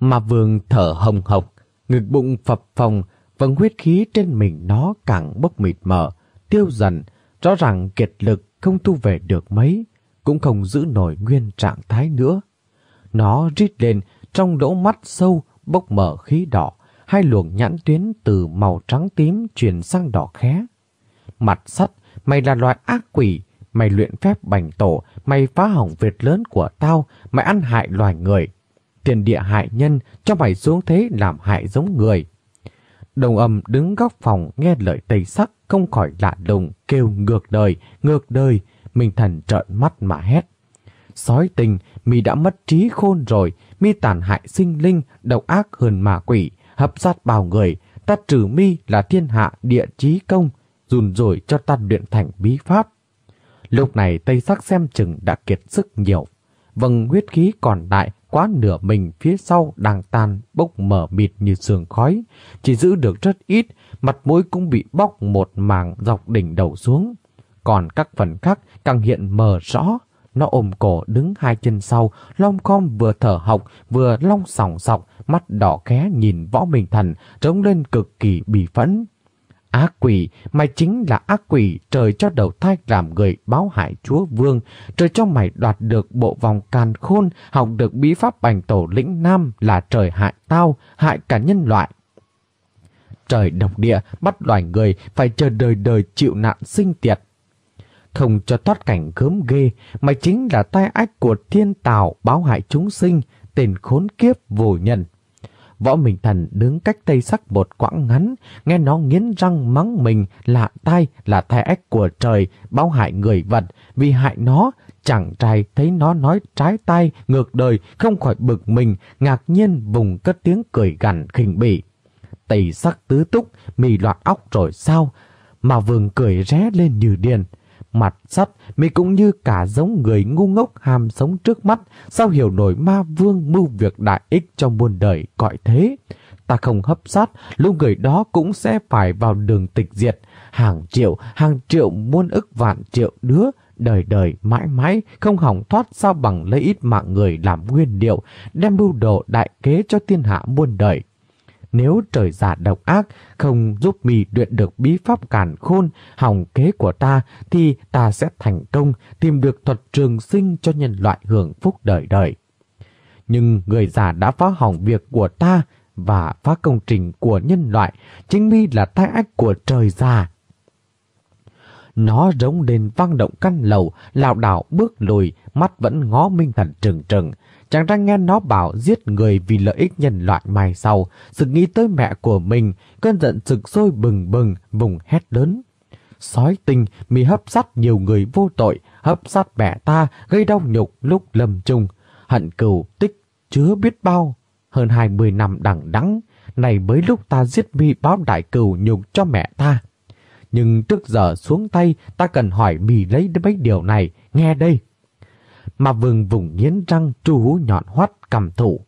Mà vương thở hồng hộc, ngực bụng phập phồng, vầng huyết khí trên mình nó càng bốc mịt mờ, tiêu dần, rõ ràng kiệt lực không thu về được mấy, cũng không giữ nổi nguyên trạng thái nữa. Nó rít lên trong lỗ mắt sâu bốc mở khí đỏ, hai luồng nhãn tuyến từ màu trắng tím chuyển sang đỏ khé. Mặt sắt, mày là loại ác quỷ, mày luyện phép bành tổ, mày phá hỏng việc lớn của tao, mày ăn hại loài người. Tiền địa hại nhân cho mày xuống thế làm hại giống người. Đồng âm đứng góc phòng nghe lời tây sắc không khỏi lạ lùng kêu ngược đời, ngược đời, Minh Thần trợn mắt mà hét. Sói tình, mi đã mất trí khôn rồi, mi tàn hại sinh linh, độc ác hơn ma quỷ, hấp sát bao người, ta trừ mi là thiên hạ địa chí công, dùn rồi cho ta luyện thành bí pháp. Lúc này Tây Sắc xem chừng đã kiệt sức nhiều, vầng huyết khí còn lại quá nửa mình phía sau đang tan bốc mở mịt như sương khói, chỉ giữ được rất ít, mặt mũi cũng bị bóc một màng dọc đỉnh đầu xuống. Còn các phần khác càng hiện mờ rõ, nó ôm cổ đứng hai chân sau, long com vừa thở hộc vừa long sòng sọc, mắt đỏ khé nhìn võ minh thần, trống lên cực kỳ bì phẫn. Ác quỷ, mày chính là ác quỷ, trời cho đầu thai làm người báo hại chúa vương, trời cho mày đoạt được bộ vòng càn khôn, học được bí pháp bành tổ lĩnh nam là trời hại tao, hại cả nhân loại. Trời độc địa bắt loài người phải chờ đời đời chịu nạn sinh tiệt, không cho thoát cảnh gớm ghê, mày chính là tai ách của thiên tào báo hại chúng sinh, tên khốn kiếp vô nhân. Võ Minh Thần đứng cách tây sắc một quãng ngắn, nghe nó nghiến răng mắng mình là tai là tai ách của trời, báo hại người vật, vì hại nó, chẳng trai thấy nó nói trái tay, ngược đời, không khỏi bực mình, ngạc nhiên vùng cất tiếng cười gằn khinh bỉ. Tây sắc tứ túc, mì loạt óc rồi sao? Mà vườn cười ré lên như điên mặt sắt, mình cũng như cả giống người ngu ngốc ham sống trước mắt, sao hiểu nổi ma vương mưu việc đại ích trong muôn đời gọi thế. Ta không hấp sát, lúc người đó cũng sẽ phải vào đường tịch diệt. Hàng triệu, hàng triệu muôn ức vạn triệu đứa, đời đời mãi mãi không hỏng thoát sao bằng lấy ít mạng người làm nguyên liệu, đem mưu đồ đại kế cho thiên hạ muôn đời nếu trời giả độc ác không giúp mi luyện được bí pháp cản khôn, hỏng kế của ta, thì ta sẽ thành công tìm được thuật trường sinh cho nhân loại hưởng phúc đời đời. Nhưng người già đã phá hỏng việc của ta và phá công trình của nhân loại, chính mi là tai ách của trời già. Nó rống lên vang động căn lầu, lảo đảo bước lùi, mắt vẫn ngó minh thần trừng trừng. Chàng đang nghe nó bảo giết người vì lợi ích nhân loại mai sau, sự nghĩ tới mẹ của mình, cơn giận sực sôi bừng bừng, vùng hét lớn. Sói tinh, mì hấp sát nhiều người vô tội, hấp sát mẹ ta, gây đau nhục lúc lầm chung. Hận cừu tích, chứa biết bao. Hơn hai mươi năm đằng đắng, này mới lúc ta giết mi báo đại cừu nhục cho mẹ ta. Nhưng trước giờ xuống tay, ta cần hỏi mi lấy mấy điều này, nghe đây mà vừng vùng nghiến răng tru hú nhọn hoắt cầm thủ.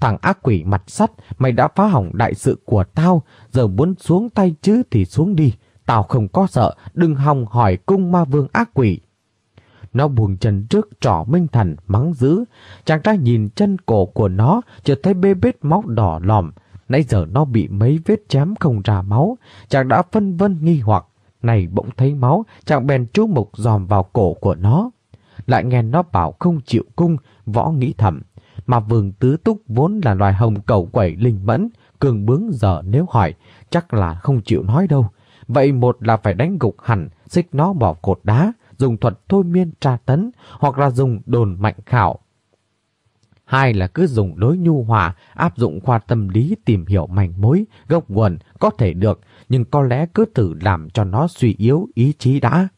Thằng ác quỷ mặt sắt, mày đã phá hỏng đại sự của tao, giờ muốn xuống tay chứ thì xuống đi. Tao không có sợ, đừng hòng hỏi cung ma vương ác quỷ. Nó buông chân trước trỏ minh thần mắng dữ. Chàng trai nhìn chân cổ của nó, chợt thấy bê bết máu đỏ lòm. Nãy giờ nó bị mấy vết chém không ra máu. Chàng đã phân vân nghi hoặc. Này bỗng thấy máu, chàng bèn chú mục dòm vào cổ của nó lại nghe nó bảo không chịu cung, võ nghĩ thầm. Mà vườn tứ túc vốn là loài hồng cầu quẩy linh mẫn, cường bướng giờ nếu hỏi, chắc là không chịu nói đâu. Vậy một là phải đánh gục hẳn, xích nó bỏ cột đá, dùng thuật thôi miên tra tấn, hoặc là dùng đồn mạnh khảo. Hai là cứ dùng lối nhu hòa, áp dụng khoa tâm lý tìm hiểu mảnh mối, gốc nguồn, có thể được, nhưng có lẽ cứ thử làm cho nó suy yếu ý chí đã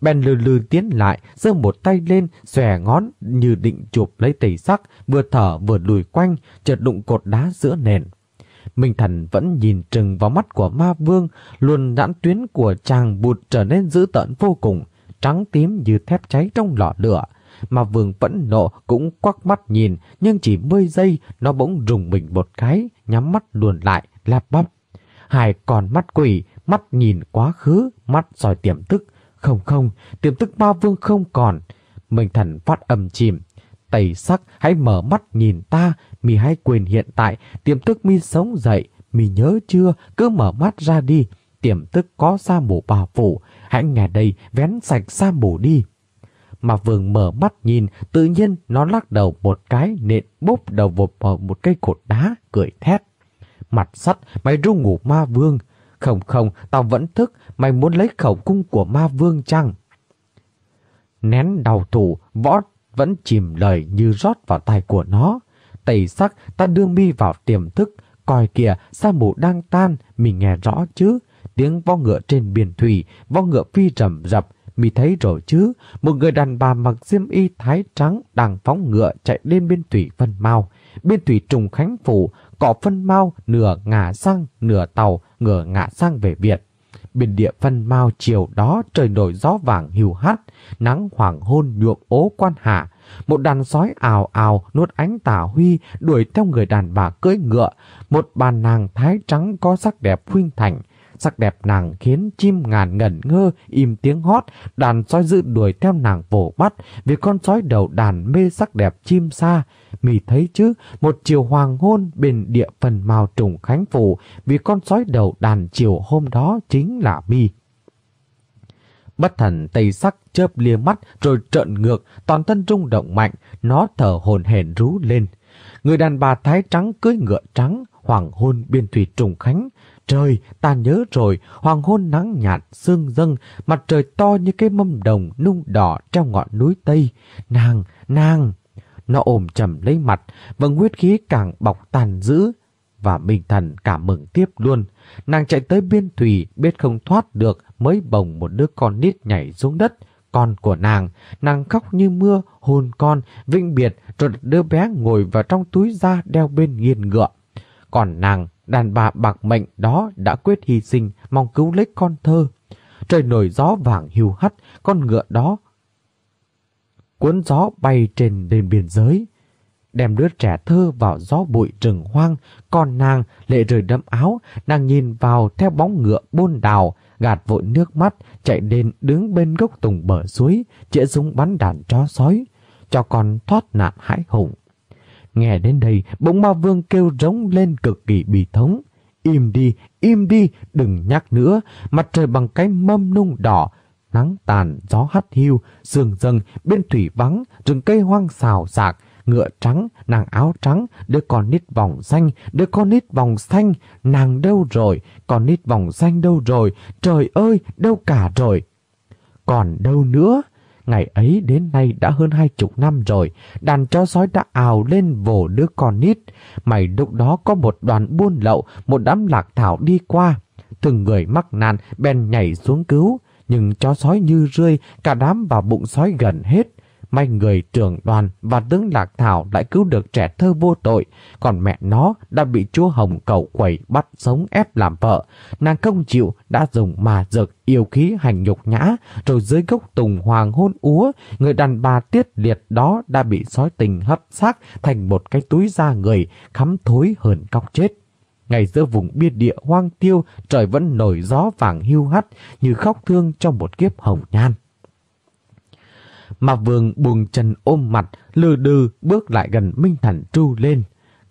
bèn lừ lừ tiến lại, giơ một tay lên, xòe ngón như định chụp lấy tẩy sắc, vừa thở vừa lùi quanh, chợt đụng cột đá giữa nền. Minh Thần vẫn nhìn trừng vào mắt của ma vương, luôn nhãn tuyến của chàng bụt trở nên dữ tợn vô cùng, trắng tím như thép cháy trong lò lửa. Mà vương vẫn nộ cũng quắc mắt nhìn, nhưng chỉ 10 giây nó bỗng rùng mình một cái, nhắm mắt luồn lại, lạp bắp. Hai còn mắt quỷ, mắt nhìn quá khứ, mắt soi tiềm thức. Không không, tiềm thức ma vương không còn. mình thần phát âm chìm. tẩy sắc hãy mở mắt nhìn ta, mi hãy quên hiện tại, tiềm thức mi sống dậy. Mi nhớ chưa, cứ mở mắt ra đi. Tiềm thức có sa mù bà phủ, hãy nghe đây vén sạch sa mù đi. Mà vương mở mắt nhìn, tự nhiên nó lắc đầu một cái nện bốp đầu vụt vào một cây cột đá, cười thét. Mặt sắt, mày ru ngủ ma vương. Không không, tao vẫn thức, mày muốn lấy khẩu cung của ma vương chăng? Nén đầu thủ, võ vẫn chìm lời như rót vào tay của nó. Tẩy sắc, ta đưa mi vào tiềm thức, coi kìa, sa mù đang tan, mình nghe rõ chứ. Tiếng vo ngựa trên biển thủy, vo ngựa phi rầm rập, mi thấy rồi chứ. Một người đàn bà mặc diêm y thái trắng đang phóng ngựa chạy lên bên thủy vân mau. Bên thủy trùng khánh phủ, cỏ phân mau nửa ngả sang, nửa tàu, ngửa ngả sang về Việt. biển địa phân mau chiều đó trời nổi gió vàng hiu hắt, nắng hoàng hôn nhuộm ố quan hạ. Một đàn sói ào ào nuốt ánh tả huy đuổi theo người đàn bà cưỡi ngựa. Một bàn nàng thái trắng có sắc đẹp huynh thành. Sắc đẹp nàng khiến chim ngàn ngẩn ngơ, im tiếng hót, đàn sói dữ đuổi theo nàng vồ bắt, vì con sói đầu đàn mê sắc đẹp chim xa. Mì thấy chứ, một chiều hoàng hôn bên địa phần màu trùng khánh phủ, vì con sói đầu đàn chiều hôm đó chính là mi. Bất thần tây sắc chớp lia mắt rồi trợn ngược, toàn thân rung động mạnh, nó thở hồn hển rú lên. Người đàn bà thái trắng cưới ngựa trắng, hoàng hôn biên thủy trùng khánh, Trời, ta nhớ rồi, hoàng hôn nắng nhạt, sương dâng, mặt trời to như cái mâm đồng nung đỏ treo ngọn núi Tây. Nàng, nàng! Nó ôm chầm lấy mặt, vầng huyết khí càng bọc tàn dữ. Và Minh Thần cảm mừng tiếp luôn. Nàng chạy tới biên thủy, biết không thoát được, mới bồng một đứa con nít nhảy xuống đất. Con của nàng, nàng khóc như mưa, hôn con, vinh biệt, rồi đứa bé ngồi vào trong túi da đeo bên nghiền ngựa. Còn nàng đàn bà bạc mệnh đó đã quyết hy sinh mong cứu lấy con thơ. Trời nổi gió vàng hiu hắt, con ngựa đó cuốn gió bay trên đền biên giới. Đem đứa trẻ thơ vào gió bụi rừng hoang, Con nàng lệ rời đẫm áo, nàng nhìn vào theo bóng ngựa bôn đào, gạt vội nước mắt, chạy đến đứng bên gốc tùng bờ suối, chĩa súng bắn đàn chó sói, cho con thoát nạn hãi hùng. Nghe đến đây, bỗng ma vương kêu rống lên cực kỳ bị thống. Im đi, im đi, đừng nhắc nữa, mặt trời bằng cái mâm nung đỏ, nắng tàn, gió hắt hiu, sương dâng, bên thủy vắng, rừng cây hoang xào xạc, ngựa trắng, nàng áo trắng, đứa con nít vòng xanh, đứa con nít vòng xanh, nàng đâu rồi, con nít vòng xanh đâu rồi, trời ơi, đâu cả rồi. Còn đâu nữa? Ngày ấy đến nay đã hơn hai chục năm rồi, đàn chó sói đã ào lên vồ đứa con nít. Mày lúc đó có một đoàn buôn lậu, một đám lạc thảo đi qua. Từng người mắc nạn bèn nhảy xuống cứu, nhưng chó sói như rươi, cả đám vào bụng sói gần hết. May người trưởng đoàn và tướng Lạc Thảo lại cứu được trẻ thơ vô tội, còn mẹ nó đã bị chúa Hồng cầu quẩy bắt sống ép làm vợ. Nàng không chịu đã dùng mà dược yêu khí hành nhục nhã, rồi dưới gốc tùng hoàng hôn úa, người đàn bà tiết liệt đó đã bị sói tình hấp xác thành một cái túi da người, khắm thối hơn cóc chết. Ngày giữa vùng biên địa hoang tiêu, trời vẫn nổi gió vàng hưu hắt như khóc thương trong một kiếp hồng nhan. Mà vương buông chân ôm mặt, lừ đừ bước lại gần Minh Thần tru lên.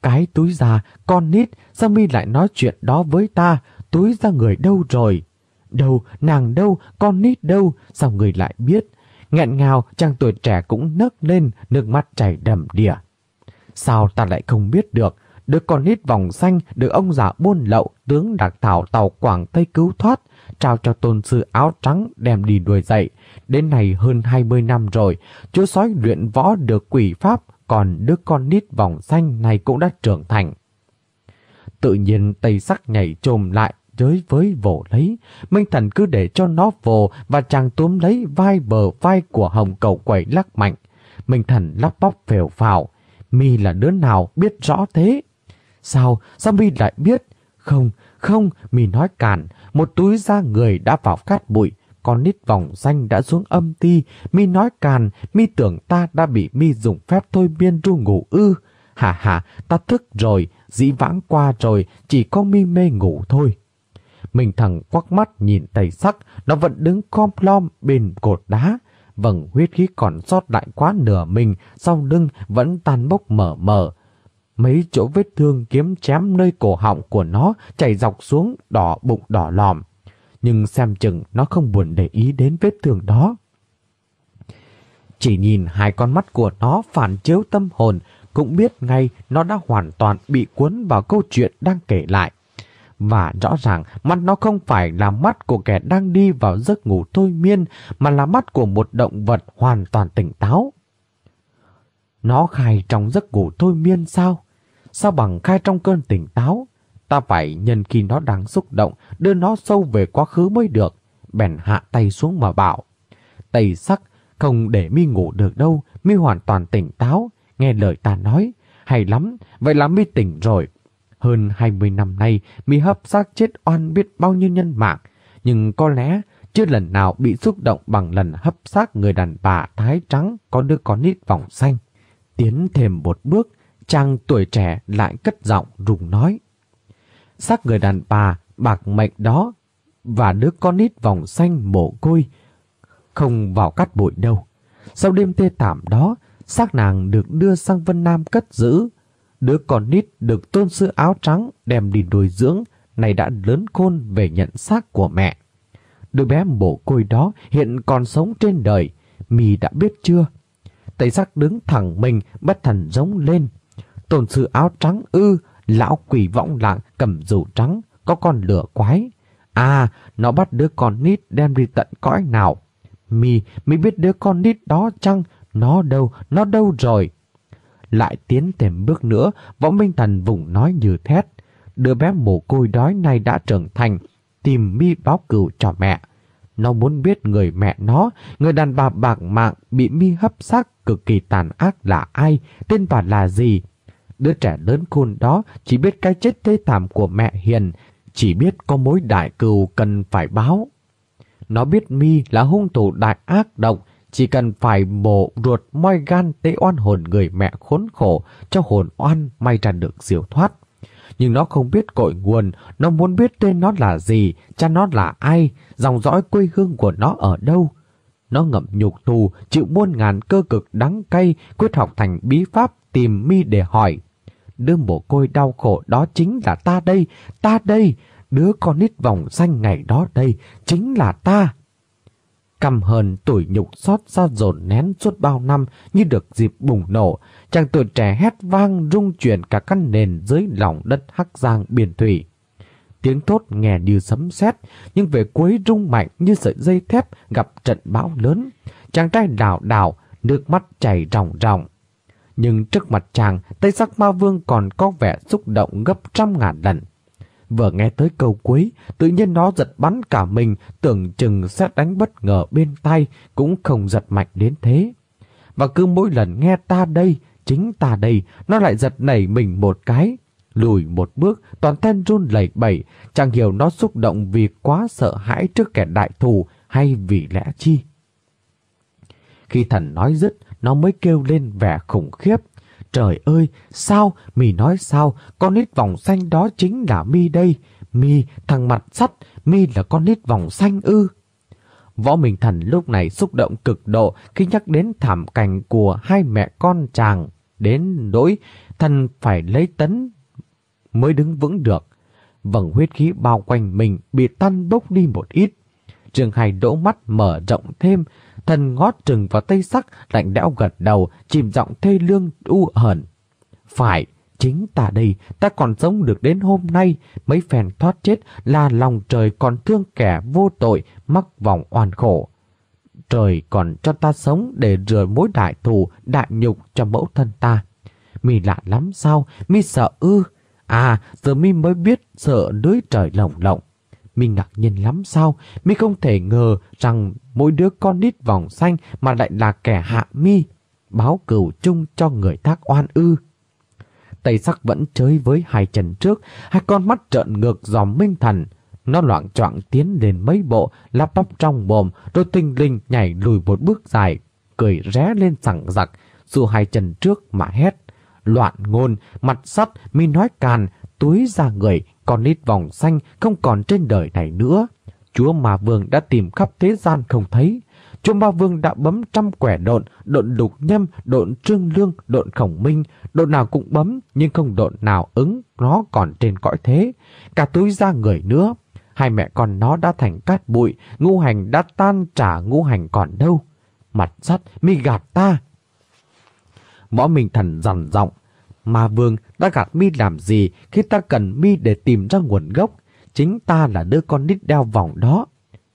Cái túi ra, con nít, sao mi lại nói chuyện đó với ta? Túi ra người đâu rồi? Đâu, nàng đâu, con nít đâu, sao người lại biết? Nghẹn ngào, chàng tuổi trẻ cũng nấc lên, nước mắt chảy đầm đìa. Sao ta lại không biết được? Đứa con nít vòng xanh được ông già buôn lậu tướng đặc thảo tàu Quảng Tây cứu thoát, trao cho tôn sư áo trắng đem đi đuổi dậy. Đến nay hơn 20 năm rồi, chú sói luyện võ được quỷ pháp, còn đứa con nít vòng xanh này cũng đã trưởng thành. Tự nhiên tây sắc nhảy trồm lại, chới với vồ lấy. Minh Thần cứ để cho nó vồ và chàng túm lấy vai bờ vai của hồng cầu quẩy lắc mạnh. Minh Thần lắp bóc phèo phào. Mi là đứa nào biết rõ thế? Sao? Sao Mi lại biết? Không, không, Mi nói cản. Một túi da người đã vào cát bụi. Con nít vòng xanh đã xuống âm ti. Mi nói càn, Mi tưởng ta đã bị Mi dùng phép thôi biên ru ngủ ư. Hả hả, ta thức rồi, dĩ vãng qua rồi, chỉ có Mi mê ngủ thôi. Mình thằng quắc mắt nhìn tay sắc, nó vẫn đứng com lom bên cột đá. Vầng huyết khí còn sót lại quá nửa mình, sau lưng vẫn tan bốc mở mở. Mấy chỗ vết thương kiếm chém nơi cổ họng của nó chảy dọc xuống đỏ bụng đỏ lòm. Nhưng xem chừng nó không buồn để ý đến vết thương đó. Chỉ nhìn hai con mắt của nó phản chiếu tâm hồn, cũng biết ngay nó đã hoàn toàn bị cuốn vào câu chuyện đang kể lại. Và rõ ràng mắt nó không phải là mắt của kẻ đang đi vào giấc ngủ thôi miên, mà là mắt của một động vật hoàn toàn tỉnh táo. Nó khai trong giấc ngủ thôi miên sao? Sao bằng khai trong cơn tỉnh táo? Ta phải nhân khi nó đang xúc động, đưa nó sâu về quá khứ mới được. Bèn hạ tay xuống mà bảo. Tây sắc, không để mi ngủ được đâu, mi hoàn toàn tỉnh táo, nghe lời ta nói. Hay lắm, vậy là mi tỉnh rồi. Hơn 20 năm nay, mi hấp xác chết oan biết bao nhiêu nhân mạng. Nhưng có lẽ chưa lần nào bị xúc động bằng lần hấp xác người đàn bà thái trắng có đứa con nít vòng xanh. Tiến thêm một bước, chàng tuổi trẻ lại cất giọng rùng nói. Xác người đàn bà bạc mệnh đó và đứa con nít vòng xanh mồ côi không vào cắt bụi đâu. Sau đêm tê thảm đó, xác nàng được đưa sang Vân Nam cất giữ. Đứa con nít được tôn sư áo trắng đem đi nuôi dưỡng, này đã lớn khôn về nhận xác của mẹ. Đứa bé mồ côi đó hiện còn sống trên đời, mì đã biết chưa? Tây sắc đứng thẳng mình, bất thần giống lên. Tôn sư áo trắng ư, lão quỷ võng lạng cầm dù trắng, có con lửa quái. À, nó bắt đứa con nít đem đi tận cõi nào. Mi, mi biết đứa con nít đó chăng? Nó đâu, nó đâu rồi? Lại tiến thêm bước nữa, võ minh thần vùng nói như thét. Đứa bé mồ côi đói này đã trưởng thành, tìm mi báo cửu cho mẹ. Nó muốn biết người mẹ nó, người đàn bà bạc mạng bị mi hấp xác cực kỳ tàn ác là ai, tên bà là gì. Đứa trẻ lớn khôn đó chỉ biết cái chết thê thảm của mẹ Hiền, chỉ biết có mối đại cừu cần phải báo. Nó biết mi là hung thủ đại ác độc, chỉ cần phải mổ ruột moi gan tế oan hồn người mẹ khốn khổ cho hồn oan may ra được diệu thoát. Nhưng nó không biết cội nguồn, nó muốn biết tên nó là gì, cha nó là ai, dòng dõi quê hương của nó ở đâu. Nó ngậm nhục thù, chịu muôn ngàn cơ cực đắng cay, quyết học thành bí pháp tìm mi để hỏi. Đứa mồ côi đau khổ đó chính là ta đây, ta đây, đứa con nít vòng xanh ngày đó đây, chính là ta. Căm hờn tuổi nhục xót ra dồn nén suốt bao năm như được dịp bùng nổ, chàng tuổi trẻ hét vang rung chuyển cả căn nền dưới lòng đất hắc giang biển thủy. Tiếng thốt nghe như sấm sét, nhưng về cuối rung mạnh như sợi dây thép gặp trận bão lớn. Chàng trai đảo đảo, nước mắt chảy ròng ròng. Nhưng trước mặt chàng, Tây Sắc Ma Vương còn có vẻ xúc động gấp trăm ngàn lần. Vừa nghe tới câu cuối, tự nhiên nó giật bắn cả mình, tưởng chừng sẽ đánh bất ngờ bên tay, cũng không giật mạnh đến thế. Và cứ mỗi lần nghe ta đây, chính ta đây, nó lại giật nảy mình một cái. Lùi một bước, toàn thân run lẩy bẩy, chẳng hiểu nó xúc động vì quá sợ hãi trước kẻ đại thù hay vì lẽ chi. Khi thần nói dứt, nó mới kêu lên vẻ khủng khiếp. Trời ơi, sao? Mì nói sao? Con nít vòng xanh đó chính là mi đây. Mi, thằng mặt sắt, mi là con nít vòng xanh ư. Võ Minh Thần lúc này xúc động cực độ khi nhắc đến thảm cảnh của hai mẹ con chàng. Đến nỗi thần phải lấy tấn mới đứng vững được. Vầng huyết khí bao quanh mình bị tan bốc đi một ít. Trường Hải đỗ mắt mở rộng thêm, thần ngót trừng vào tây sắc, lạnh lẽo gật đầu, chìm giọng thê lương u hờn. Phải, chính ta đây, ta còn sống được đến hôm nay, mấy phèn thoát chết là lòng trời còn thương kẻ vô tội, mắc vòng oan khổ. Trời còn cho ta sống để rửa mối đại thù, đại nhục cho mẫu thân ta. Mi lạ lắm sao? Mi sợ ư? À, giờ mi mới biết sợ lưới trời lồng lộng mình ngạc nhiên lắm sao? Mi không thể ngờ rằng mỗi đứa con nít vòng xanh mà lại là kẻ hạ mi. Báo cửu chung cho người tác oan ư. Tây sắc vẫn chơi với hai chân trước, hai con mắt trợn ngược dòm minh thần. Nó loạn trọng tiến lên mấy bộ, lắp bắp trong mồm, rồi tinh linh nhảy lùi một bước dài, cười ré lên sẵn giặc, dù hai chân trước mà hét. Loạn ngôn, mặt sắt, mi nói càn, túi ra người, con nít vòng xanh không còn trên đời này nữa. Chúa Ma Vương đã tìm khắp thế gian không thấy. Chúa Ma Vương đã bấm trăm quẻ độn, độn lục nhâm, độn trương lương, độn khổng minh. Độn nào cũng bấm, nhưng không độn nào ứng, nó còn trên cõi thế. Cả túi ra người nữa. Hai mẹ con nó đã thành cát bụi, ngũ hành đã tan trả ngũ hành còn đâu. Mặt sắt, mi gạt ta. Võ Minh Thần dằn giọng Ma Vương đã gạt mi làm gì khi ta cần mi để tìm ra nguồn gốc? Chính ta là đứa con nít đeo vòng đó.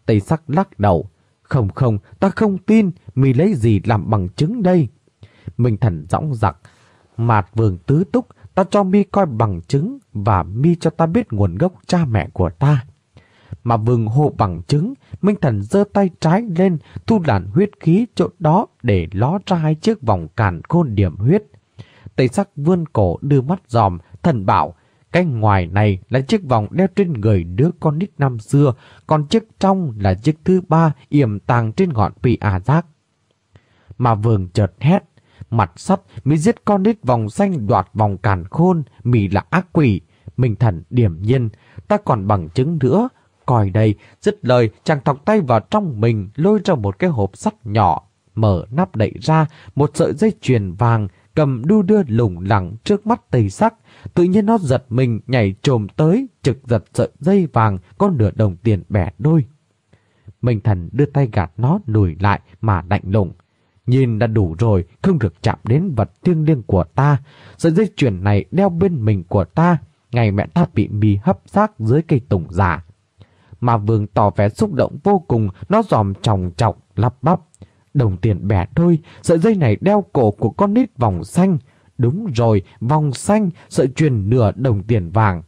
Tây sắc lắc đầu. Không không, ta không tin, mi lấy gì làm bằng chứng đây? Minh thần dõng giặc. Mạt vương tứ túc, ta cho mi coi bằng chứng và mi cho ta biết nguồn gốc cha mẹ của ta. Mà vương hô bằng chứng, Minh thần giơ tay trái lên, thu làn huyết khí chỗ đó để ló ra hai chiếc vòng càn khôn điểm huyết. Tây sắc vươn cổ đưa mắt dòm, thần bảo, cái ngoài này là chiếc vòng đeo trên người đứa con nít năm xưa, còn chiếc trong là chiếc thứ ba yểm tàng trên ngọn pì à giác. Mà vườn chợt hét, mặt sắt, mi giết con nít vòng xanh đoạt vòng càn khôn, mì là ác quỷ. Minh thần điểm nhiên, ta còn bằng chứng nữa. Coi đây, dứt lời, chàng thọc tay vào trong mình, lôi ra một cái hộp sắt nhỏ, mở nắp đậy ra, một sợi dây chuyền vàng, cầm đu đưa lủng lẳng trước mắt tây sắc. Tự nhiên nó giật mình nhảy trồm tới, trực giật sợi dây vàng, con nửa đồng tiền bẻ đôi. Minh thần đưa tay gạt nó lùi lại mà lạnh lùng. Nhìn đã đủ rồi, không được chạm đến vật thiêng liêng của ta. Sợi dây chuyền này đeo bên mình của ta, ngày mẹ ta bị mì hấp xác dưới cây tùng giả. Mà vương tỏ vẻ xúc động vô cùng, nó giòm tròng trọng, lắp bắp. Đồng tiền bẻ đôi, sợi dây này đeo cổ của con nít vòng xanh. Đúng rồi, vòng xanh, sợi truyền nửa đồng tiền vàng.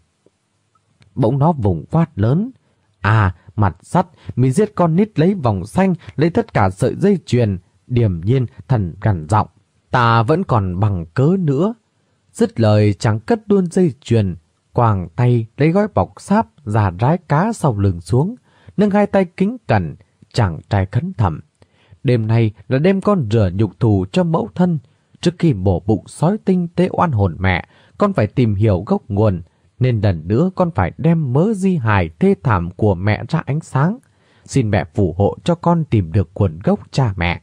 Bỗng nó vùng phát lớn. À, mặt sắt, mình giết con nít lấy vòng xanh, lấy tất cả sợi dây chuyền. Điềm nhiên, thần gằn giọng. Ta vẫn còn bằng cớ nữa. Dứt lời chẳng cất đuôn dây chuyền, quàng tay lấy gói bọc sáp giả rái cá sau lưng xuống, nâng hai tay kính cẩn, chẳng trai khấn thầm. Đêm nay là đêm con rửa nhục thù cho mẫu thân. Trước khi bổ bụng sói tinh tế oan hồn mẹ, con phải tìm hiểu gốc nguồn, nên lần nữa con phải đem mớ di hài thê thảm của mẹ ra ánh sáng. Xin mẹ phù hộ cho con tìm được nguồn gốc cha mẹ.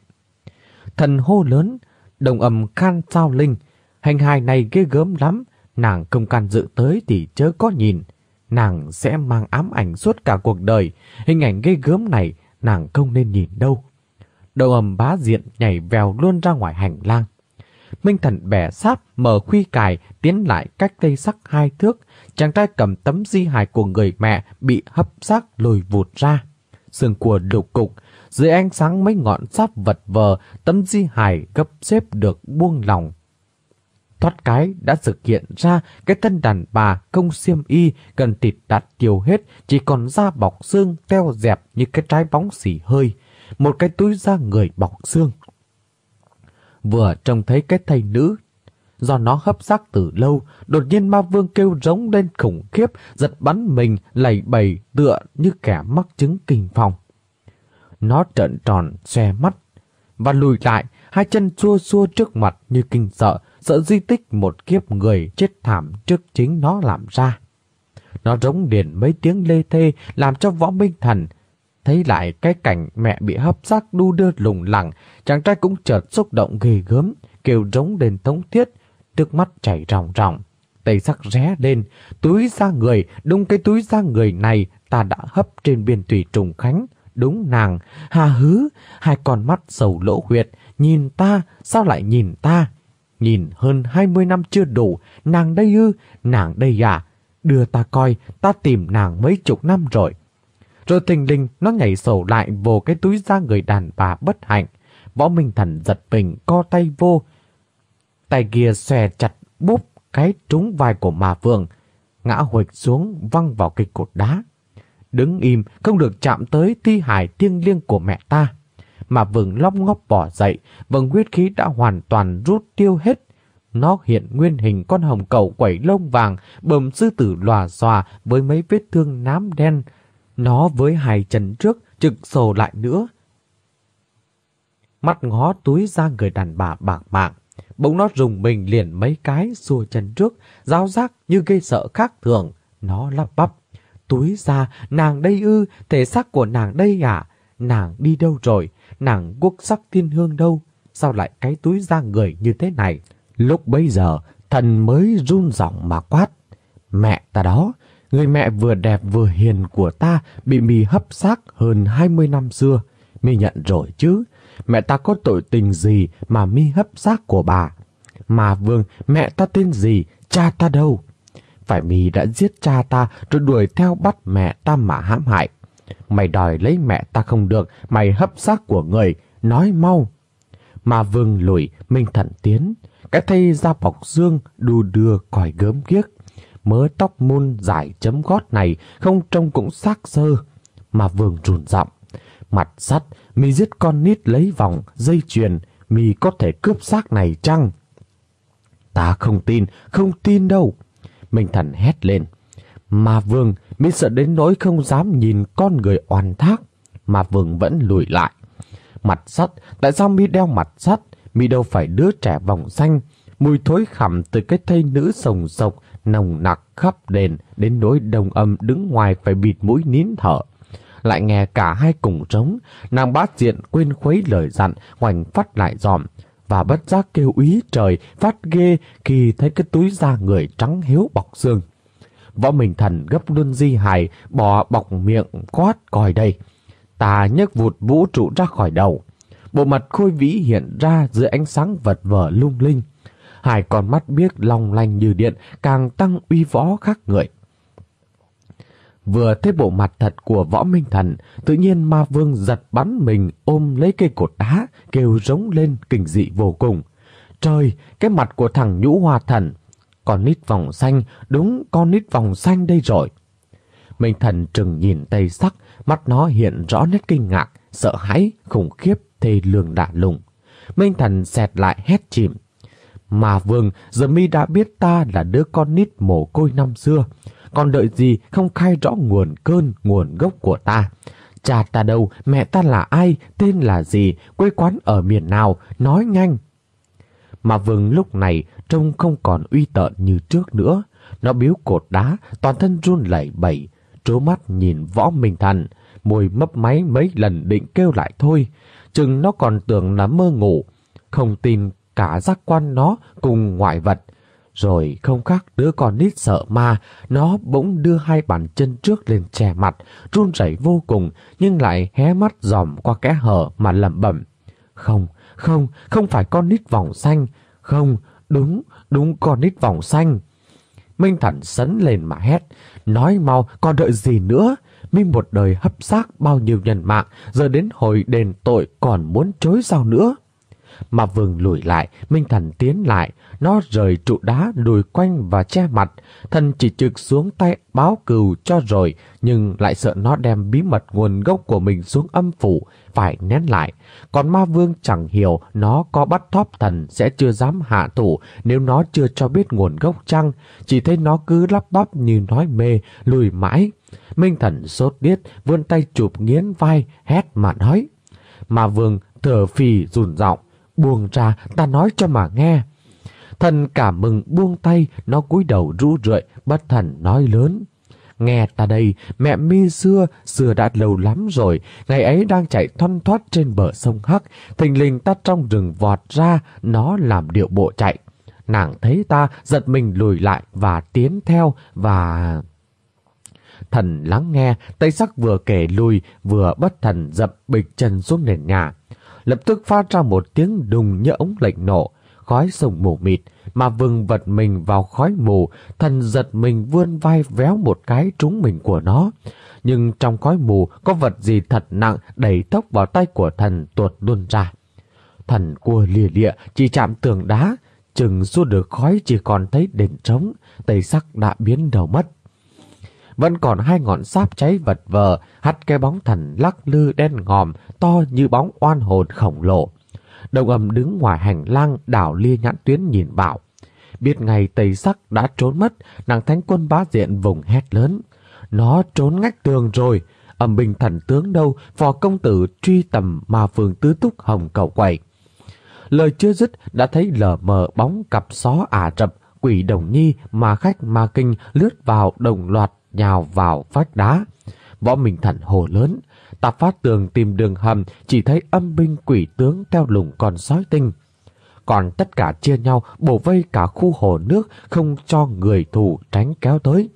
Thần hô lớn, đồng âm khan sao linh, hành hài này ghê gớm lắm, nàng không can dự tới thì chớ có nhìn. Nàng sẽ mang ám ảnh suốt cả cuộc đời, hình ảnh ghê gớm này nàng không nên nhìn đâu đầu ầm bá diện nhảy vèo luôn ra ngoài hành lang. Minh thần bẻ sát mở khuy cài tiến lại cách tây sắc hai thước, chàng trai cầm tấm di hài của người mẹ bị hấp xác lùi vụt ra. Sườn của lục cục, dưới ánh sáng mấy ngọn sáp vật vờ, tấm di hài gấp xếp được buông lòng. Thoát cái đã thực hiện ra cái thân đàn bà công xiêm y cần thịt đã tiêu hết, chỉ còn da bọc xương teo dẹp như cái trái bóng xỉ hơi một cái túi da người bọc xương. Vừa trông thấy cái thầy nữ, do nó hấp xác từ lâu, đột nhiên ma vương kêu rống lên khủng khiếp, giật bắn mình, lầy bầy tựa như kẻ mắc chứng kinh phòng. Nó trợn tròn, xe mắt, và lùi lại, hai chân xua xua trước mặt như kinh sợ, sợ di tích một kiếp người chết thảm trước chính nó làm ra. Nó rống điền mấy tiếng lê thê làm cho võ minh thần Thấy lại cái cảnh mẹ bị hấp xác đu đưa lùng lẳng, chàng trai cũng chợt xúc động ghê gớm, kêu rống lên thống thiết, nước mắt chảy ròng ròng. tay sắc ré lên, túi ra người, đúng cái túi ra người này ta đã hấp trên biên tùy trùng khánh. Đúng nàng, hà hứ, hai con mắt sầu lỗ huyệt, nhìn ta, sao lại nhìn ta? Nhìn hơn hai mươi năm chưa đủ, nàng đây ư, nàng đây à? Đưa ta coi, ta tìm nàng mấy chục năm rồi. Rồi tình linh nó nhảy sổ lại vô cái túi da người đàn bà bất hạnh. Võ Minh Thần giật mình co tay vô. Tay kia xòe chặt búp cái trúng vai của mà vương. Ngã huệch xuống văng vào cây cột đá. đứng im, không được chạm tới thi hài thiêng liêng của mẹ ta. Mà vừng lóc ngóc bỏ dậy, vầng huyết khí đã hoàn toàn rút tiêu hết. Nó hiện nguyên hình con hồng cầu quẩy lông vàng, bầm sư tử lòa xòa với mấy vết thương nám đen. Nó với hai chân trước trực sồ lại nữa. Mắt ngó túi ra người đàn bà bạc mạng. Bỗng nó rùng mình liền mấy cái xua chân trước, giáo giác như gây sợ khác thường. Nó lắp bắp. Túi ra, nàng đây ư, thể xác của nàng đây à? Nàng đi đâu rồi? Nàng quốc sắc thiên hương đâu? Sao lại cái túi ra người như thế này? Lúc bấy giờ, thần mới run giọng mà quát. Mẹ ta đó, người mẹ vừa đẹp vừa hiền của ta bị mì hấp xác hơn 20 năm xưa. Mi nhận rồi chứ, mẹ ta có tội tình gì mà mi hấp xác của bà? Mà vương, mẹ ta tên gì, cha ta đâu? Phải mi đã giết cha ta rồi đuổi theo bắt mẹ ta mà hãm hại. Mày đòi lấy mẹ ta không được, mày hấp xác của người, nói mau. Mà vương lùi, minh thần tiến, cái thây da bọc dương đù đưa còi gớm ghiếc. Mớ tóc môn dài chấm gót này không trông cũng xác sơ. Mà vương rùn giọng Mặt sắt, mi giết con nít lấy vòng, dây chuyền, mi có thể cướp xác này chăng? Ta không tin, không tin đâu. Minh thần hét lên. Mà vương, mi sợ đến nỗi không dám nhìn con người oan thác. Mà vương vẫn lùi lại. Mặt sắt, tại sao mi đeo mặt sắt? Mi đâu phải đứa trẻ vòng xanh. Mùi thối khẩm từ cái thây nữ sồng sộc, nồng nặc khắp đền, đến nỗi đồng âm đứng ngoài phải bịt mũi nín thở lại nghe cả hai cùng trống, nàng bát diện quên khuấy lời dặn, ngoảnh phát lại dòm, và bất giác kêu ý trời phát ghê khi thấy cái túi da người trắng hiếu bọc xương. Võ Minh Thần gấp luôn di hài, bỏ bọc miệng quát coi đây. Ta nhấc vụt vũ trụ ra khỏi đầu. Bộ mặt khôi vĩ hiện ra dưới ánh sáng vật vờ lung linh. Hai con mắt biếc long lanh như điện càng tăng uy võ khác người. Vừa thấy bộ mặt thật của võ minh thần, tự nhiên ma vương giật bắn mình ôm lấy cây cột đá, kêu rống lên kinh dị vô cùng. Trời, cái mặt của thằng nhũ hoa thần, con nít vòng xanh, đúng con nít vòng xanh đây rồi. Minh thần trừng nhìn tây sắc, mắt nó hiện rõ nét kinh ngạc, sợ hãi, khủng khiếp, thê lương đạ lùng. Minh thần xẹt lại hét chìm. Mà vương, giờ mi đã biết ta là đứa con nít mồ côi năm xưa còn đợi gì không khai rõ nguồn cơn, nguồn gốc của ta. Cha ta đâu, mẹ ta là ai, tên là gì, quê quán ở miền nào, nói nhanh. Mà vừng lúc này trông không còn uy tợn như trước nữa. Nó biếu cột đá, toàn thân run lẩy bẩy, trố mắt nhìn võ minh thần, môi mấp máy mấy lần định kêu lại thôi. Chừng nó còn tưởng là mơ ngủ, không tin cả giác quan nó cùng ngoại vật, rồi không khác đứa con nít sợ ma, nó bỗng đưa hai bàn chân trước lên che mặt, run rẩy vô cùng, nhưng lại hé mắt dòm qua kẽ hở mà lẩm bẩm. Không, không, không phải con nít vòng xanh. Không, đúng, đúng con nít vòng xanh. Minh Thần sấn lên mà hét. Nói mau, còn đợi gì nữa? Minh một đời hấp xác bao nhiêu nhân mạng, giờ đến hồi đền tội còn muốn chối sao nữa? Mà vừng lùi lại, Minh Thần tiến lại, nó rời trụ đá lùi quanh và che mặt. Thần chỉ trực xuống tay báo cừu cho rồi, nhưng lại sợ nó đem bí mật nguồn gốc của mình xuống âm phủ, phải nén lại. Còn ma vương chẳng hiểu nó có bắt thóp thần sẽ chưa dám hạ thủ nếu nó chưa cho biết nguồn gốc chăng. Chỉ thấy nó cứ lắp bắp như nói mê, lùi mãi. Minh thần sốt điết, vươn tay chụp nghiến vai, hét mà nói. Ma vương thở phì rùn giọng buông ra, ta nói cho mà nghe. Thần cảm mừng buông tay, nó cúi đầu rũ rượi, bất thần nói lớn. Nghe ta đây, mẹ mi xưa, xưa đã lâu lắm rồi, ngày ấy đang chạy thoăn thoát trên bờ sông Hắc, thình lình ta trong rừng vọt ra, nó làm điệu bộ chạy. Nàng thấy ta, giật mình lùi lại và tiến theo và... Thần lắng nghe, tay sắc vừa kể lùi, vừa bất thần dập bịch chân xuống nền nhà lập tức phát ra một tiếng đùng như ống lệnh nổ, khói sông mù mịt, mà vừng vật mình vào khói mù, thần giật mình vươn vai véo một cái trúng mình của nó. Nhưng trong khói mù có vật gì thật nặng đẩy tốc vào tay của thần tuột luôn ra. Thần cua lìa lịa chỉ chạm tường đá, chừng xua được khói chỉ còn thấy đền trống, tây sắc đã biến đầu mất vẫn còn hai ngọn sáp cháy vật vờ, hắt cái bóng thần lắc lư đen ngòm, to như bóng oan hồn khổng lồ. Đồng âm đứng ngoài hành lang đảo lia nhãn tuyến nhìn vào. Biết ngày tây sắc đã trốn mất, nàng thánh quân bá diện vùng hét lớn. Nó trốn ngách tường rồi, âm bình thần tướng đâu, phò công tử truy tầm mà phường tứ túc hồng cầu quậy. Lời chưa dứt đã thấy lờ mờ bóng cặp xó ả rập, quỷ đồng nhi mà khách ma kinh lướt vào đồng loạt nhào vào vách đá. Võ Minh Thần hồ lớn, tạp phát tường tìm đường hầm chỉ thấy âm binh quỷ tướng theo lùng con sói tinh. Còn tất cả chia nhau bổ vây cả khu hồ nước không cho người thù tránh kéo tới.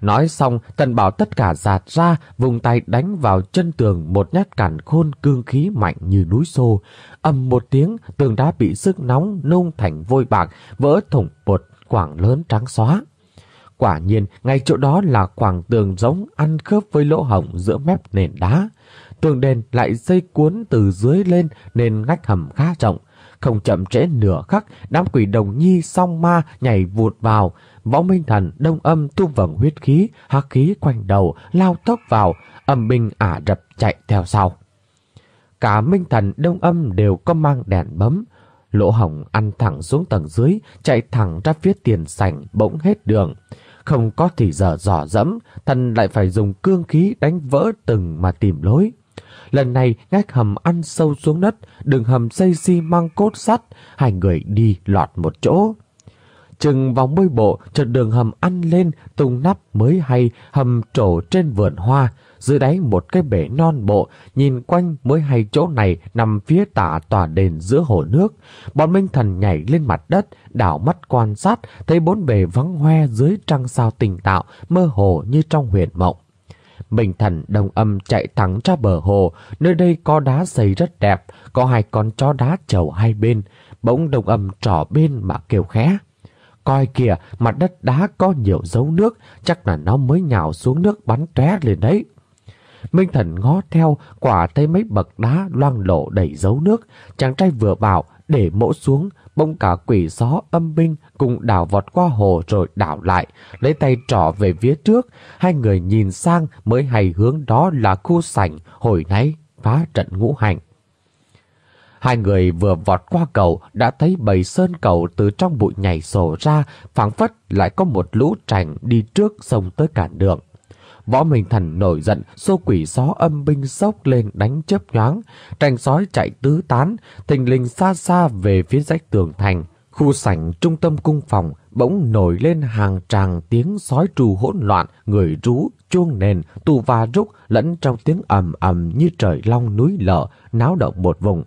Nói xong, tần bảo tất cả giạt ra, vùng tay đánh vào chân tường một nhát cản khôn cương khí mạnh như núi xô. Âm một tiếng, tường đá bị sức nóng nung thành vôi bạc, vỡ thủng bột quảng lớn trắng xóa. Quả nhiên, ngay chỗ đó là khoảng tường giống ăn khớp với lỗ hổng giữa mép nền đá. Tường đền lại dây cuốn từ dưới lên nên ngách hầm khá rộng. Không chậm trễ nửa khắc, đám quỷ đồng nhi song ma nhảy vụt vào. Võ Minh Thần đông âm tu vầng huyết khí, hắc khí quanh đầu, lao tốc vào, âm binh ả rập chạy theo sau. Cả Minh Thần đông âm đều có mang đèn bấm. Lỗ hổng ăn thẳng xuống tầng dưới, chạy thẳng ra phía tiền sảnh bỗng hết đường. Không có thì giờ dò dẫm, thần lại phải dùng cương khí đánh vỡ từng mà tìm lối. Lần này ngách hầm ăn sâu xuống đất, đường hầm xây xi măng cốt sắt, hai người đi lọt một chỗ. Chừng vòng bơi bộ, chợt đường hầm ăn lên, tung nắp mới hay, hầm trổ trên vườn hoa, dưới đáy một cái bể non bộ, nhìn quanh mới hay chỗ này nằm phía tả tòa đền giữa hồ nước. Bọn Minh Thần nhảy lên mặt đất, đảo mắt quan sát, thấy bốn bề vắng hoe dưới trăng sao tình tạo, mơ hồ như trong huyền mộng. Minh Thần đồng âm chạy thẳng ra bờ hồ, nơi đây có đá xây rất đẹp, có hai con chó đá chầu hai bên, bỗng đồng âm trỏ bên mà kêu khẽ. Coi kìa, mặt đất đá có nhiều dấu nước, chắc là nó mới nhào xuống nước bắn tóe lên đấy. Minh Thần ngó theo, quả thấy mấy bậc đá loang lộ đầy dấu nước, chàng trai vừa bảo để mỗ xuống, bông cả quỷ gió âm binh cùng đảo vọt qua hồ rồi đảo lại, lấy tay trỏ về phía trước, hai người nhìn sang mới hay hướng đó là khu sảnh hồi nãy phá trận ngũ hành. Hai người vừa vọt qua cầu đã thấy bầy sơn cầu từ trong bụi nhảy sổ ra, phảng phất lại có một lũ trành đi trước sông tới cản đường. Võ Minh Thần nổi giận, xô quỷ xó âm binh sốc lên đánh chớp nhoáng, tranh sói chạy tứ tán, thình lình xa xa về phía rách tường thành. Khu sảnh trung tâm cung phòng bỗng nổi lên hàng tràng tiếng sói trù hỗn loạn, người rú, chuông nền, tù và rúc lẫn trong tiếng ầm ầm như trời long núi lở, náo động một vùng.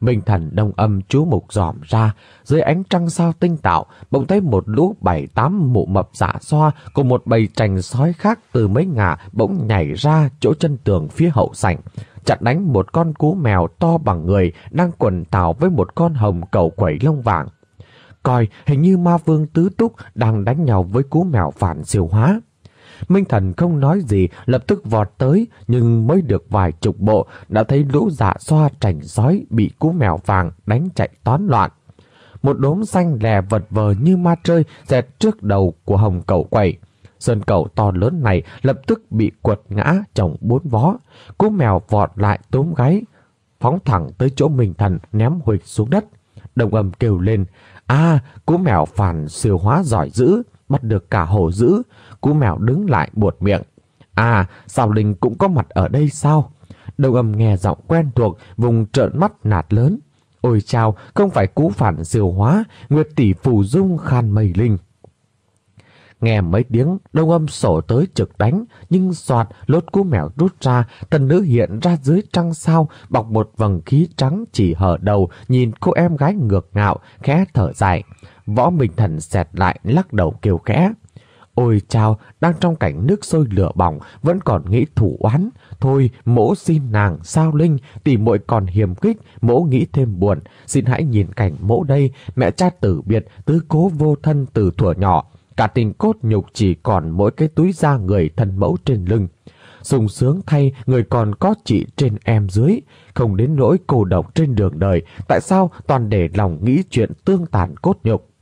Minh thần đông âm chú mục dòm ra, dưới ánh trăng sao tinh tạo, bỗng thấy một lũ bảy tám mụ mập giả dạ xoa cùng một bầy trành sói khác từ mấy ngả bỗng nhảy ra chỗ chân tường phía hậu sảnh, chặn đánh một con cú mèo to bằng người đang quần tảo với một con hồng cầu quẩy lông vàng. Coi hình như ma vương tứ túc đang đánh nhau với cú mèo phản siêu hóa. Minh Thần không nói gì, lập tức vọt tới, nhưng mới được vài chục bộ, đã thấy lũ dạ xoa trành sói bị cú mèo vàng đánh chạy toán loạn. Một đốm xanh lè vật vờ như ma chơi dẹt trước đầu của hồng cầu quẩy. Sơn cầu to lớn này lập tức bị quật ngã chồng bốn vó. Cú mèo vọt lại tốm gáy, phóng thẳng tới chỗ Minh Thần ném huịch xuống đất. Đồng âm kêu lên, a cú mèo phản siêu hóa giỏi dữ, bắt được cả hổ dữ. Cú mèo đứng lại buột miệng. À, sao Linh cũng có mặt ở đây sao? Đồng âm nghe giọng quen thuộc, vùng trợn mắt nạt lớn. Ôi chào, không phải cú phản siêu hóa, Nguyệt tỷ phù dung khan mây linh. Nghe mấy tiếng, đông âm sổ tới trực đánh, nhưng soạt lốt cú mèo rút ra, tần nữ hiện ra dưới trăng sao, bọc một vầng khí trắng chỉ hở đầu, nhìn cô em gái ngược ngạo, khẽ thở dài. Võ Minh Thần xẹt lại lắc đầu kêu khẽ. Ôi chào, đang trong cảnh nước sôi lửa bỏng, vẫn còn nghĩ thủ oán. Thôi, mỗ xin nàng, sao linh, tỷ muội còn hiểm kích, mỗ nghĩ thêm buồn. Xin hãy nhìn cảnh mỗ đây, mẹ cha tử biệt, tứ cố vô thân từ thuở nhỏ. Cả tình cốt nhục chỉ còn mỗi cái túi da người thân mẫu trên lưng. sung sướng thay người còn có chị trên em dưới, không đến nỗi cô độc trên đường đời, tại sao toàn để lòng nghĩ chuyện tương tàn cốt nhục.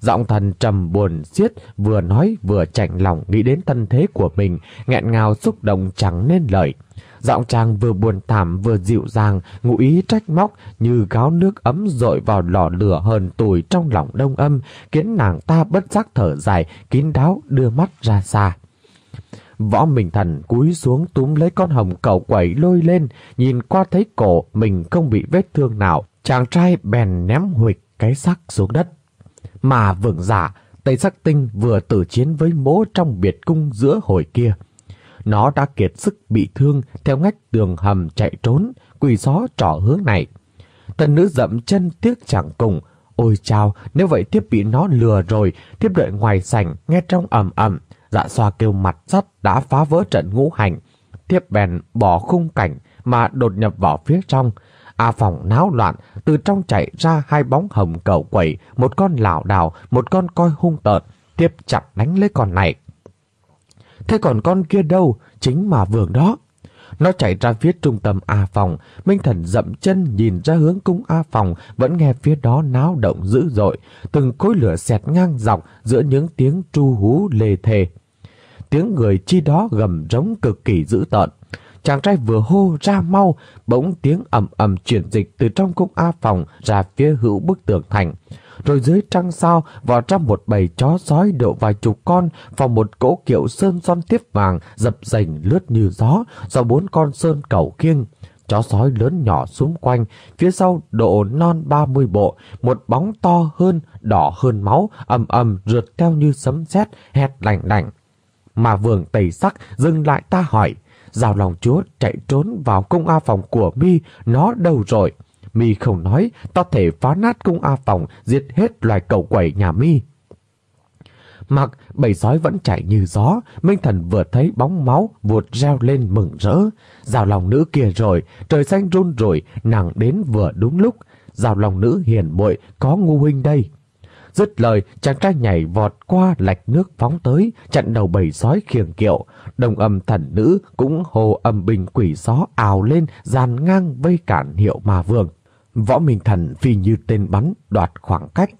Giọng thần trầm buồn xiết, vừa nói vừa chạnh lòng nghĩ đến thân thế của mình, nghẹn ngào xúc động chẳng nên lời. Giọng chàng vừa buồn thảm vừa dịu dàng, ngụ ý trách móc như gáo nước ấm dội vào lò lửa hờn tủi trong lòng đông âm, khiến nàng ta bất giác thở dài, kín đáo đưa mắt ra xa. Võ Minh Thần cúi xuống túm lấy con hồng cầu quẩy lôi lên, nhìn qua thấy cổ mình không bị vết thương nào. Chàng trai bèn ném huịch cái xác xuống đất. Mà vượng giả, Tây Sắc Tinh vừa tử chiến với mố trong biệt cung giữa hồi kia. Nó đã kiệt sức bị thương theo ngách tường hầm chạy trốn, quỳ gió trỏ hướng này. Tần nữ dậm chân tiếc chẳng cùng. Ôi chào, nếu vậy tiếp bị nó lừa rồi, tiếp đợi ngoài sảnh, nghe trong ầm ầm, dạ xoa kêu mặt sắt đã phá vỡ trận ngũ hành. Tiếp bèn bỏ khung cảnh mà đột nhập vào phía trong. A phòng náo loạn, từ trong chạy ra hai bóng hồng cầu quẩy, một con lảo đảo, một con coi hung tợn, tiếp chặt đánh lấy con này. Thế còn con kia đâu? Chính mà vườn đó. Nó chạy ra phía trung tâm A phòng, Minh Thần dậm chân nhìn ra hướng cung A phòng, vẫn nghe phía đó náo động dữ dội, từng khối lửa xẹt ngang dọc giữa những tiếng tru hú lề thề. Tiếng người chi đó gầm rống cực kỳ dữ tợn. Chàng trai vừa hô ra mau, bỗng tiếng ầm ầm chuyển dịch từ trong cung A phòng ra phía hữu bức tường thành rồi dưới trăng sao vào trong một bầy chó sói độ vài chục con vào một cỗ kiệu sơn son tiếp vàng dập dành lướt như gió do bốn con sơn cầu kiêng. Chó sói lớn nhỏ xung quanh, phía sau độ non ba mươi bộ, một bóng to hơn, đỏ hơn máu, ầm ầm rượt theo như sấm sét hét lạnh lạnh. Mà vườn tẩy sắc dừng lại ta hỏi, Giao lòng chúa chạy trốn vào cung A phòng của mi, nó đâu rồi? mi không nói, ta thể phá nát cung A phòng, giết hết loài cầu quẩy nhà mi. Mặc bầy sói vẫn chạy như gió, Minh Thần vừa thấy bóng máu vụt reo lên mừng rỡ. Rào lòng nữ kia rồi, trời xanh run rồi, nàng đến vừa đúng lúc. Rào lòng nữ hiền muội có ngu huynh đây. Dứt lời, chàng trai nhảy vọt qua lạch nước phóng tới, chặn đầu bầy sói khiêng kiệu. Đồng âm thần nữ cũng hồ âm bình quỷ gió ào lên, dàn ngang vây cản hiệu mà vương. Võ Minh Thần phi như tên bắn đoạt khoảng cách.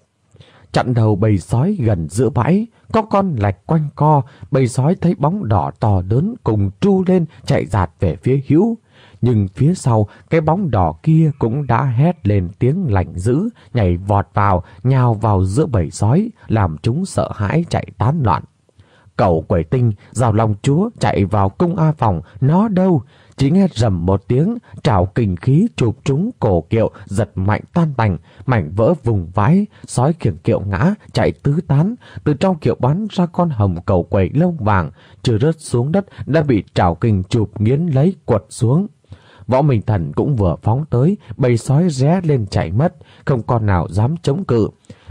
Chặn đầu bầy sói gần giữa bãi, có con lạch quanh co, bầy sói thấy bóng đỏ to lớn cùng tru lên chạy giạt về phía hữu. Nhưng phía sau, cái bóng đỏ kia cũng đã hét lên tiếng lạnh dữ, nhảy vọt vào, nhào vào giữa bầy sói, làm chúng sợ hãi chạy tán loạn. Cậu quẩy tinh, rào lòng chúa chạy vào cung A phòng, nó đâu? Chỉ nghe rầm một tiếng, trào kinh khí chụp trúng cổ kiệu, giật mạnh tan tành, mảnh vỡ vùng vái, sói khiển kiệu ngã, chạy tứ tán, từ trong kiệu bắn ra con hồng cầu quẩy lông vàng, chưa rớt xuống đất đã bị trào kinh chụp nghiến lấy quật xuống. Võ Minh Thần cũng vừa phóng tới, bầy sói ré lên chạy mất, không con nào dám chống cự.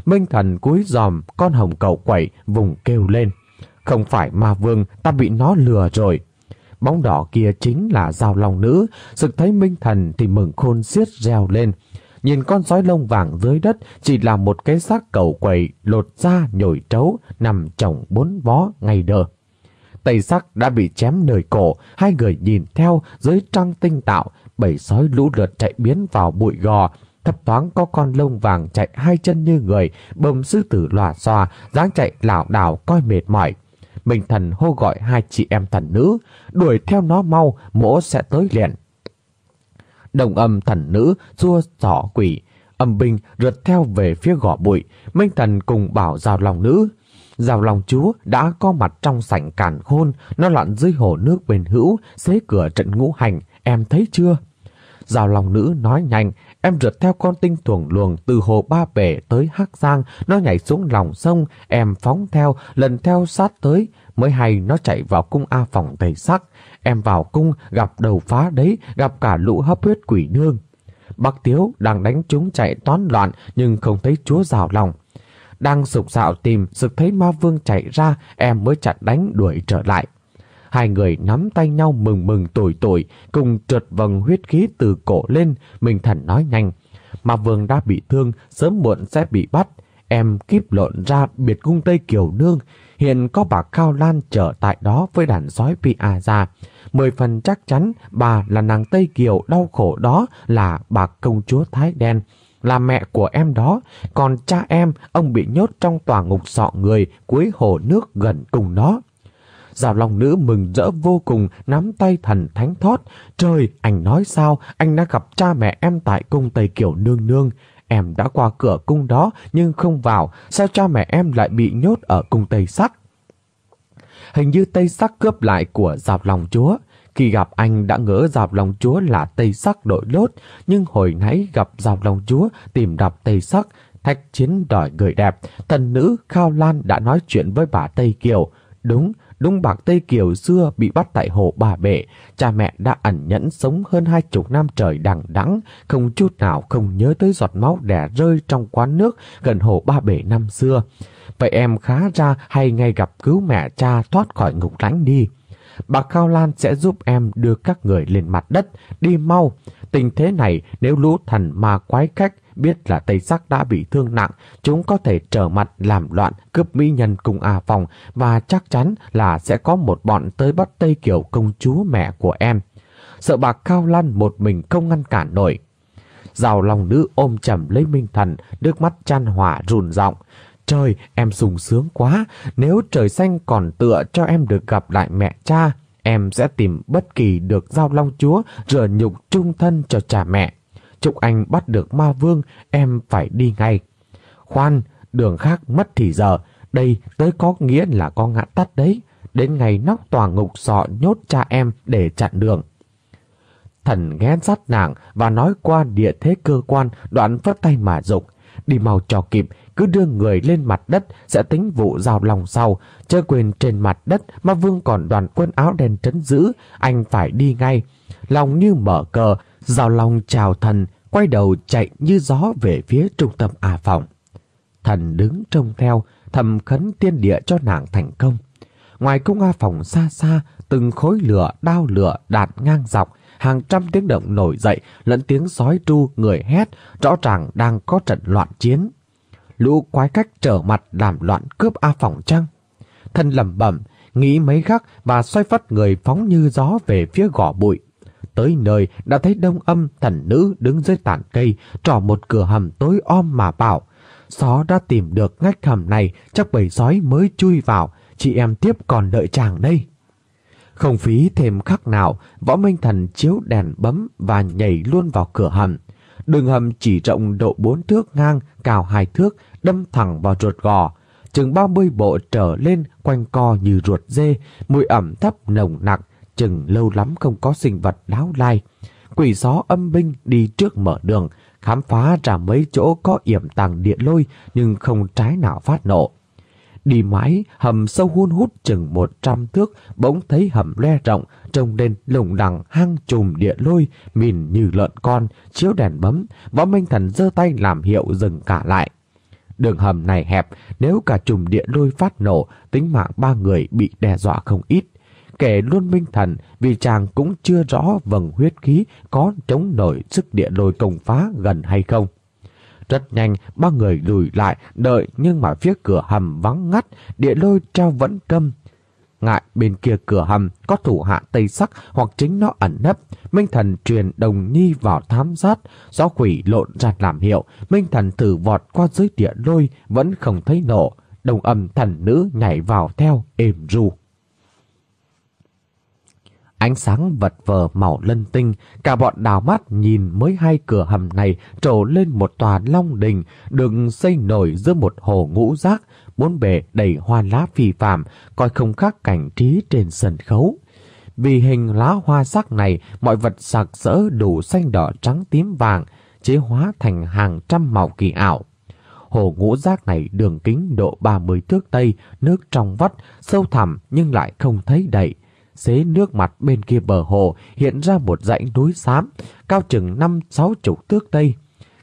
Minh Thần cúi giòm, con hồng cầu quẩy, vùng kêu lên. Không phải ma vương, ta bị nó lừa rồi. Bóng đỏ kia chính là giao long nữ, sực thấy Minh Thần thì mừng khôn xiết reo lên. Nhìn con sói lông vàng dưới đất chỉ là một cái xác cầu quầy lột ra nhồi trấu nằm chồng bốn vó ngay đờ. Tây sắc đã bị chém nơi cổ, hai người nhìn theo dưới trăng tinh tạo, bảy sói lũ lượt chạy biến vào bụi gò, thấp thoáng có con lông vàng chạy hai chân như người, bầm sư tử lòa xòa dáng chạy lảo đảo coi mệt mỏi. Minh thần hô gọi hai chị em thần nữ, đuổi theo nó mau, mỗ sẽ tới liền. Đồng âm thần nữ xua giỏ quỷ, âm binh rượt theo về phía gò bụi, Minh thần cùng bảo rào lòng nữ. Rào lòng chúa đã có mặt trong sảnh càn khôn, nó loạn dưới hồ nước bên hữu, xế cửa trận ngũ hành, em thấy chưa? Rào lòng nữ nói nhanh, em rượt theo con tinh thuồng luồng từ hồ Ba Bể tới Hắc Giang, nó nhảy xuống lòng sông, em phóng theo, lần theo sát tới, mới hay nó chạy vào cung A phòng tây sắc. Em vào cung gặp đầu phá đấy, gặp cả lũ hấp huyết quỷ nương. Bác Tiếu đang đánh chúng chạy toán loạn nhưng không thấy chúa rào lòng. Đang sục sạo tìm, sực thấy ma vương chạy ra, em mới chặt đánh đuổi trở lại. Hai người nắm tay nhau mừng mừng tuổi tuổi, cùng trượt vầng huyết khí từ cổ lên, Minh Thần nói nhanh. mà vương đã bị thương, sớm muộn sẽ bị bắt. Em kíp lộn ra biệt cung Tây Kiều Nương, hiện có bà Cao Lan trở tại đó với đàn sói Pia ra. Mười phần chắc chắn bà là nàng Tây Kiều đau khổ đó là bà công chúa Thái Đen. là mẹ của em đó, còn cha em, ông bị nhốt trong tòa ngục sọ người cuối hồ nước gần cùng nó. Giảo lòng nữ mừng rỡ vô cùng, nắm tay thần thánh thót. Trời, anh nói sao, anh đã gặp cha mẹ em tại cung Tây Kiều nương nương. Em đã qua cửa cung đó nhưng không vào, sao cha mẹ em lại bị nhốt ở cung Tây Sắc? Hình như Tây Sắc cướp lại của dạp lòng chúa. Khi gặp anh đã ngỡ dạp lòng chúa là Tây Sắc đội lốt, nhưng hồi nãy gặp dạp lòng chúa tìm đọc Tây Sắc, thách chiến đòi người đẹp, thần nữ Khao Lan đã nói chuyện với bà Tây Kiều. Đúng, đúng bạc Tây Kiều xưa bị bắt tại hồ Bà Bể, cha mẹ đã ẩn nhẫn sống hơn hai chục năm trời đằng đẵng, không chút nào không nhớ tới giọt máu đẻ rơi trong quán nước gần hồ Ba Bể năm xưa. Vậy em khá ra hay ngay gặp cứu mẹ cha thoát khỏi ngục lánh đi. Bà Cao Lan sẽ giúp em đưa các người lên mặt đất, đi mau. Tình thế này nếu lũ thần ma quái khách biết là Tây Sắc đã bị thương nặng, chúng có thể trở mặt làm loạn, cướp mỹ nhân cùng A Phòng và chắc chắn là sẽ có một bọn tới bắt Tây Kiều công chúa mẹ của em. Sợ bà Cao Lan một mình không ngăn cản nổi. Giàu lòng nữ ôm chầm lấy Minh Thần, nước mắt chan hỏa rùn giọng Trời, em sùng sướng quá, nếu trời xanh còn tựa cho em được gặp lại mẹ cha, em sẽ tìm bất kỳ được giao long chúa rửa nhục trung thân cho cha mẹ. Chúc anh bắt được ma vương, em phải đi ngay. Khoan, đường khác mất thì giờ, đây tới có nghĩa là có ngã tắt đấy. Đến ngày nóc tòa ngục sọ nhốt cha em để chặn đường. Thần ghé sát nàng và nói qua địa thế cơ quan đoạn phất tay mà dục Đi mau cho kịp, cứ đưa người lên mặt đất sẽ tính vụ rào lòng sau. Chơi quyền trên mặt đất mà Vương còn đoàn quân áo đen trấn giữ, anh phải đi ngay. Lòng như mở cờ, Giao lòng chào thần, quay đầu chạy như gió về phía trung tâm A phòng. Thần đứng trông theo, thầm khấn tiên địa cho nàng thành công. Ngoài cung A phòng xa xa, từng khối lửa, đao lửa đạn ngang dọc, hàng trăm tiếng động nổi dậy, lẫn tiếng sói tru người hét, rõ ràng đang có trận loạn chiến. Lũ quái cách trở mặt làm loạn cướp A phòng trăng. Thân lầm bẩm, nghĩ mấy khắc và xoay phất người phóng như gió về phía gò bụi. Tới nơi đã thấy đông âm thần nữ đứng dưới tàn cây, trỏ một cửa hầm tối om mà bảo. Xó đã tìm được ngách hầm này, chắc bầy sói mới chui vào, chị em tiếp còn đợi chàng đây. Không phí thêm khắc nào, võ minh thần chiếu đèn bấm và nhảy luôn vào cửa hầm. Đường hầm chỉ rộng độ 4 thước ngang, cao 2 thước, đâm thẳng vào ruột gò. Chừng 30 bộ trở lên quanh co như ruột dê, mùi ẩm thấp nồng nặc, chừng lâu lắm không có sinh vật đáo lai. Quỷ gió âm binh đi trước mở đường, khám phá ra mấy chỗ có yểm tàng địa lôi nhưng không trái nào phát nộ. Đi mãi, hầm sâu hun hút chừng một trăm thước, bỗng thấy hầm le rộng, trông lên lủng đằng hang trùm địa lôi, mìn như lợn con, chiếu đèn bấm, võ minh thần giơ tay làm hiệu dừng cả lại. Đường hầm này hẹp, nếu cả trùm địa lôi phát nổ, tính mạng ba người bị đe dọa không ít. Kể luôn minh thần vì chàng cũng chưa rõ vầng huyết khí có chống nổi sức địa lôi công phá gần hay không. Rất nhanh, ba người lùi lại, đợi nhưng mà phía cửa hầm vắng ngắt, địa lôi treo vẫn câm. Ngại bên kia cửa hầm có thủ hạ tây sắc hoặc chính nó ẩn nấp. Minh thần truyền đồng nhi vào thám sát, gió quỷ lộn ra làm hiệu. Minh thần thử vọt qua dưới địa lôi, vẫn không thấy nổ. Đồng âm thần nữ nhảy vào theo, êm ru. Ánh sáng vật vờ màu lân tinh, cả bọn đào mắt nhìn mới hai cửa hầm này trổ lên một tòa long đình được xây nổi giữa một hồ ngũ giác, bốn bề đầy hoa lá phi phàm, coi không khác cảnh trí trên sân khấu. Vì hình lá hoa sắc này, mọi vật sặc sỡ đủ xanh đỏ trắng tím vàng, chế hóa thành hàng trăm màu kỳ ảo. Hồ ngũ giác này đường kính độ 30 thước tây, nước trong vắt, sâu thẳm nhưng lại không thấy đầy Xế nước mặt bên kia bờ hồ hiện ra một dãy núi xám, cao chừng năm sáu chục thước tây.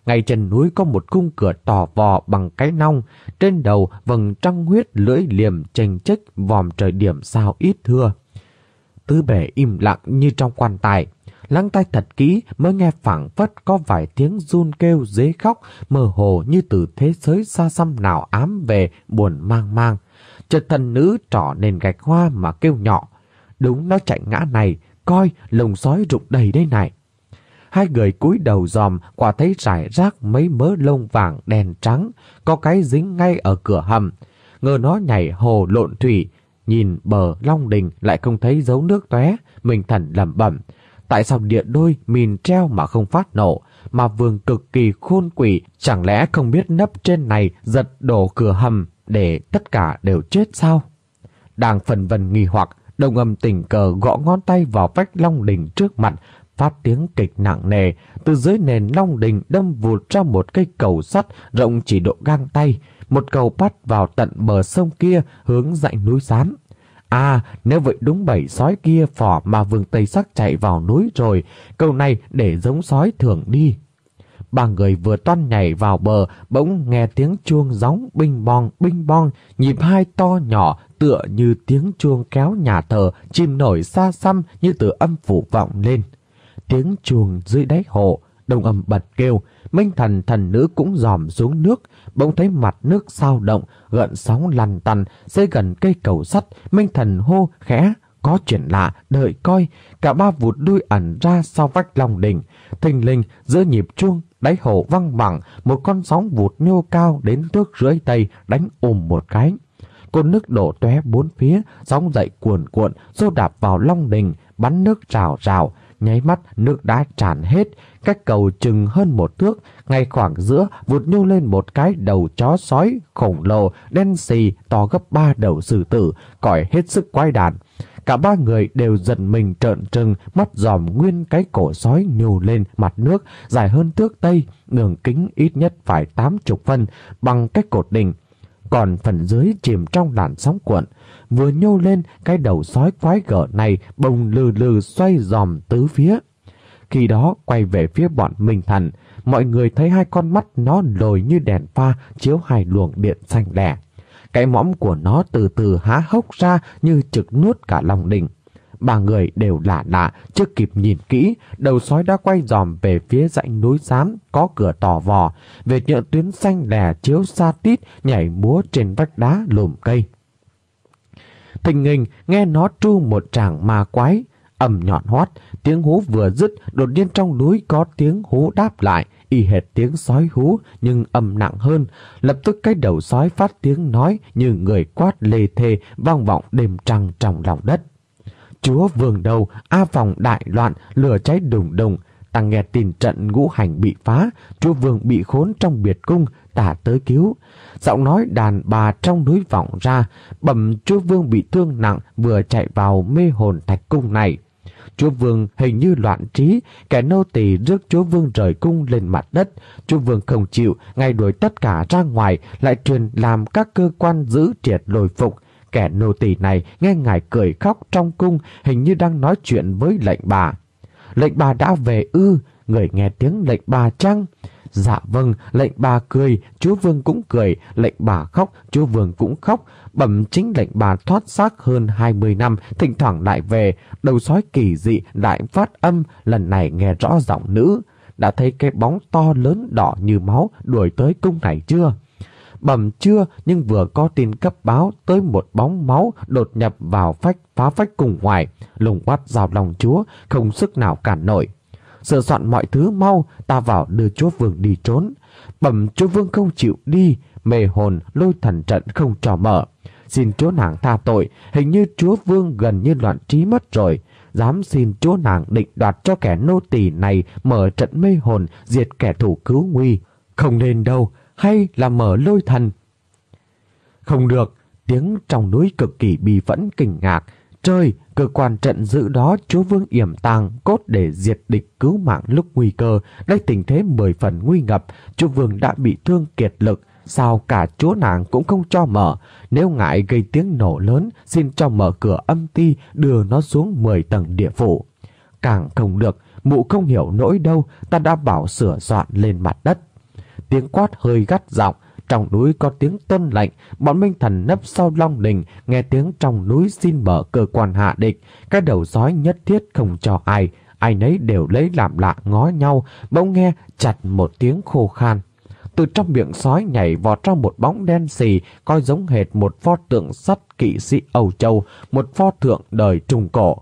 Ngay chân núi có một cung cửa tỏ vò bằng cái nong, trên đầu vầng trăng huyết lưỡi liềm chênh chích vòm trời điểm sao ít thưa. tứ bể im lặng như trong quan tài, lắng tay thật kỹ mới nghe phẳng phất có vài tiếng run kêu dế khóc mơ hồ như từ thế giới xa xăm nào ám về buồn mang mang. Chợt thần nữ trỏ nền gạch hoa mà kêu nhỏ, Đúng nó chạy ngã này, coi lồng sói rụng đầy đây này. hai người cúi đầu dòm quả thấy rải rác mấy mớ lông vàng đen trắng, có cái dính ngay ở cửa hầm. Ngờ nó nhảy hồ lộn thủy, nhìn bờ long đình lại không thấy dấu nước tóe, mình thần lẩm bẩm. Tại sao điện đôi mìn treo mà không phát nổ, mà vườn cực kỳ khôn quỷ, chẳng lẽ không biết nấp trên này giật đổ cửa hầm để tất cả đều chết sao? Đang phần vần nghi hoặc, đồng âm tình cờ gõ ngón tay vào vách long đình trước mặt, phát tiếng kịch nặng nề, từ dưới nền long đình đâm vụt ra một cây cầu sắt rộng chỉ độ gang tay, một cầu bắt vào tận bờ sông kia hướng dãy núi xám. À, nếu vậy đúng bảy sói kia phỏ mà vương Tây Sắc chạy vào núi rồi, cầu này để giống sói thường đi. Ba người vừa toan nhảy vào bờ, bỗng nghe tiếng chuông gióng binh bong, binh bong, nhịp hai to nhỏ tựa như tiếng chuông kéo nhà thờ, chim nổi xa xăm như từ âm phủ vọng lên. Tiếng chuông dưới đáy hồ, đồng âm bật kêu, minh thần thần nữ cũng dòm xuống nước, bỗng thấy mặt nước sao động, gợn sóng lăn tăn, xây gần cây cầu sắt, minh thần hô khẽ, có chuyện lạ, đợi coi, cả ba vụt đuôi ẩn ra sau vách lòng đỉnh. Thình linh giữa nhịp chuông, đáy hồ văng bằng, một con sóng vụt nhô cao đến thước rưỡi tay đánh ùm một cái cột nước đổ tóe bốn phía, sóng dậy cuồn cuộn, xô đạp vào long đình, bắn nước trào rào, nháy mắt nước đã tràn hết, cách cầu chừng hơn một thước, ngay khoảng giữa vụt nhô lên một cái đầu chó sói khổng lồ đen xì to gấp ba đầu sư tử, còi hết sức quay đàn. Cả ba người đều giật mình trợn trừng, mắt dòm nguyên cái cổ sói nhô lên mặt nước, dài hơn thước tây, đường kính ít nhất phải tám chục phân, bằng cách cột đỉnh. Còn phần dưới chìm trong làn sóng cuộn, vừa nhô lên cái đầu sói quái gở này bồng lừ lừ xoay dòm tứ phía. Khi đó quay về phía bọn Minh Thần, mọi người thấy hai con mắt nó lồi như đèn pha chiếu hai luồng điện xanh lẻ. Cái mõm của nó từ từ há hốc ra như trực nuốt cả lòng đỉnh. Ba người đều lạ lạ, chưa kịp nhìn kỹ, đầu sói đã quay dòm về phía dãy núi xám có cửa tỏ vò, về nhựa tuyến xanh lè chiếu xa tít nhảy múa trên vách đá lùm cây. Thình hình nghe nó tru một tràng ma quái, ầm nhọn hoắt, tiếng hú vừa dứt, đột nhiên trong núi có tiếng hú đáp lại, y hệt tiếng sói hú nhưng âm nặng hơn. Lập tức cái đầu sói phát tiếng nói như người quát lê thê vang vọng đêm trăng trong lòng đất. Chúa vương đầu, A phòng đại loạn, lửa cháy đùng đùng, ta nghe tin trận ngũ hành bị phá, chúa vương bị khốn trong biệt cung, ta tới cứu. Giọng nói đàn bà trong núi vọng ra, bẩm chúa vương bị thương nặng vừa chạy vào mê hồn thạch cung này. Chúa Vương hình như loạn trí, kẻ nô tỳ rước chúa Vương rời cung lên mặt đất. Chúa Vương không chịu, ngay đuổi tất cả ra ngoài, lại truyền làm các cơ quan giữ triệt lồi phục. Kẻ nô tỳ này nghe ngài cười khóc trong cung, hình như đang nói chuyện với lệnh bà. Lệnh bà đã về ư, người nghe tiếng lệnh bà chăng? Dạ vâng, lệnh bà cười, chúa vương cũng cười, lệnh bà khóc, chúa vương cũng khóc. Bẩm chính lệnh bà thoát xác hơn 20 năm, thỉnh thoảng lại về, đầu sói kỳ dị lại phát âm, lần này nghe rõ giọng nữ. Đã thấy cái bóng to lớn đỏ như máu đuổi tới cung này chưa? Bẩm chưa, nhưng vừa có tin cấp báo tới một bóng máu đột nhập vào phách phá phách cùng ngoài, lùng quát rào lòng chúa, không sức nào cản nổi sửa soạn mọi thứ mau, ta vào đưa chúa vương đi trốn. Bẩm chúa vương không chịu đi, mê hồn lôi thần trận không cho mở. Xin chúa nàng tha tội, hình như chúa vương gần như loạn trí mất rồi. Dám xin chúa nàng định đoạt cho kẻ nô tỳ này mở trận mê hồn, diệt kẻ thủ cứu nguy. Không nên đâu, hay là mở lôi thần. Không được, tiếng trong núi cực kỳ bi phẫn kinh ngạc, Trời, cơ quan trận giữ đó chúa vương yểm tàng cốt để diệt địch cứu mạng lúc nguy cơ. Đây tình thế mười phần nguy ngập, chúa vương đã bị thương kiệt lực. Sao cả chúa nàng cũng không cho mở. Nếu ngại gây tiếng nổ lớn, xin cho mở cửa âm ti đưa nó xuống 10 tầng địa phủ. Càng không được, mụ không hiểu nỗi đâu, ta đã bảo sửa soạn lên mặt đất. Tiếng quát hơi gắt giọng, trong núi có tiếng tuân lệnh, bọn Minh Thần nấp sau Long Đình, nghe tiếng trong núi xin mở cơ quan hạ địch. Cái đầu sói nhất thiết không cho ai, ai nấy đều lấy làm lạ ngó nhau, bỗng nghe chặt một tiếng khô khan. Từ trong miệng sói nhảy vọt ra một bóng đen xì, coi giống hệt một pho tượng sắt kỵ sĩ Âu Châu, một pho thượng đời Trung Cổ.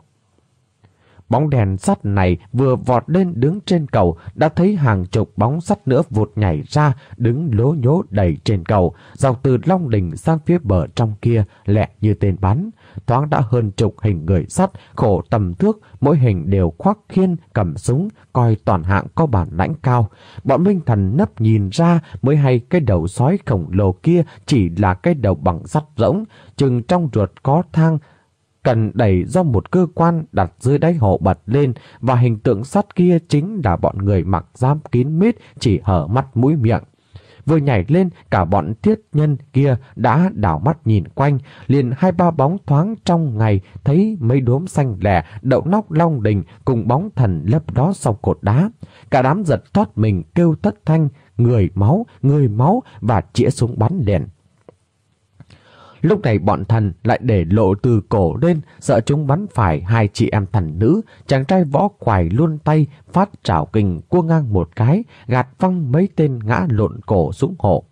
Bóng đèn sắt này vừa vọt lên đứng trên cầu, đã thấy hàng chục bóng sắt nữa vụt nhảy ra, đứng lố nhố đầy trên cầu dọc từ Long Đình sang phía bờ trong kia, lẹ như tên bắn. Thoáng đã hơn chục hình người sắt, khổ tầm thước, mỗi hình đều khoác khiên, cầm súng, coi toàn hạng có bản lãnh cao. Bọn Minh Thần nấp nhìn ra, mới hay cái đầu sói khổng lồ kia chỉ là cái đầu bằng sắt rỗng, chừng trong ruột có thang cần đẩy do một cơ quan đặt dưới đáy hộ bật lên và hình tượng sắt kia chính là bọn người mặc giam kín mít chỉ hở mắt mũi miệng. Vừa nhảy lên cả bọn thiết nhân kia đã đảo mắt nhìn quanh liền hai ba bóng thoáng trong ngày thấy mấy đốm xanh lẻ đậu nóc long đình cùng bóng thần lấp đó sau cột đá. Cả đám giật thoát mình kêu thất thanh người máu, người máu và chĩa súng bắn liền. Lúc này bọn thần lại để lộ từ cổ lên, sợ chúng bắn phải hai chị em thần nữ, chàng trai võ quài luôn tay, phát trảo kình cua ngang một cái, gạt văng mấy tên ngã lộn cổ xuống hộ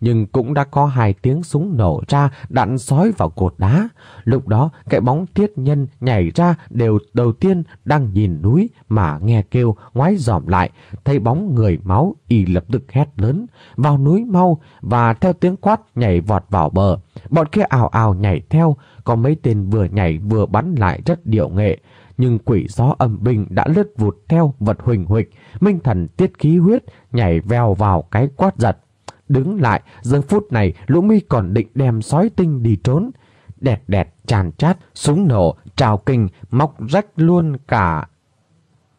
nhưng cũng đã có hai tiếng súng nổ ra đạn sói vào cột đá. Lúc đó, cái bóng thiết nhân nhảy ra đều đầu tiên đang nhìn núi mà nghe kêu ngoái dòm lại, thấy bóng người máu y lập tức hét lớn, vào núi mau và theo tiếng quát nhảy vọt vào bờ. Bọn kia ào ào nhảy theo, có mấy tên vừa nhảy vừa bắn lại rất điệu nghệ nhưng quỷ gió âm binh đã lướt vụt theo vật huỳnh huỳnh, minh thần tiết khí huyết nhảy vèo vào cái quát giật đứng lại, giờ phút này Lũ mi còn định đem sói tinh đi trốn. Đẹt đẹt tràn chát, súng nổ, trào kinh, móc rách luôn cả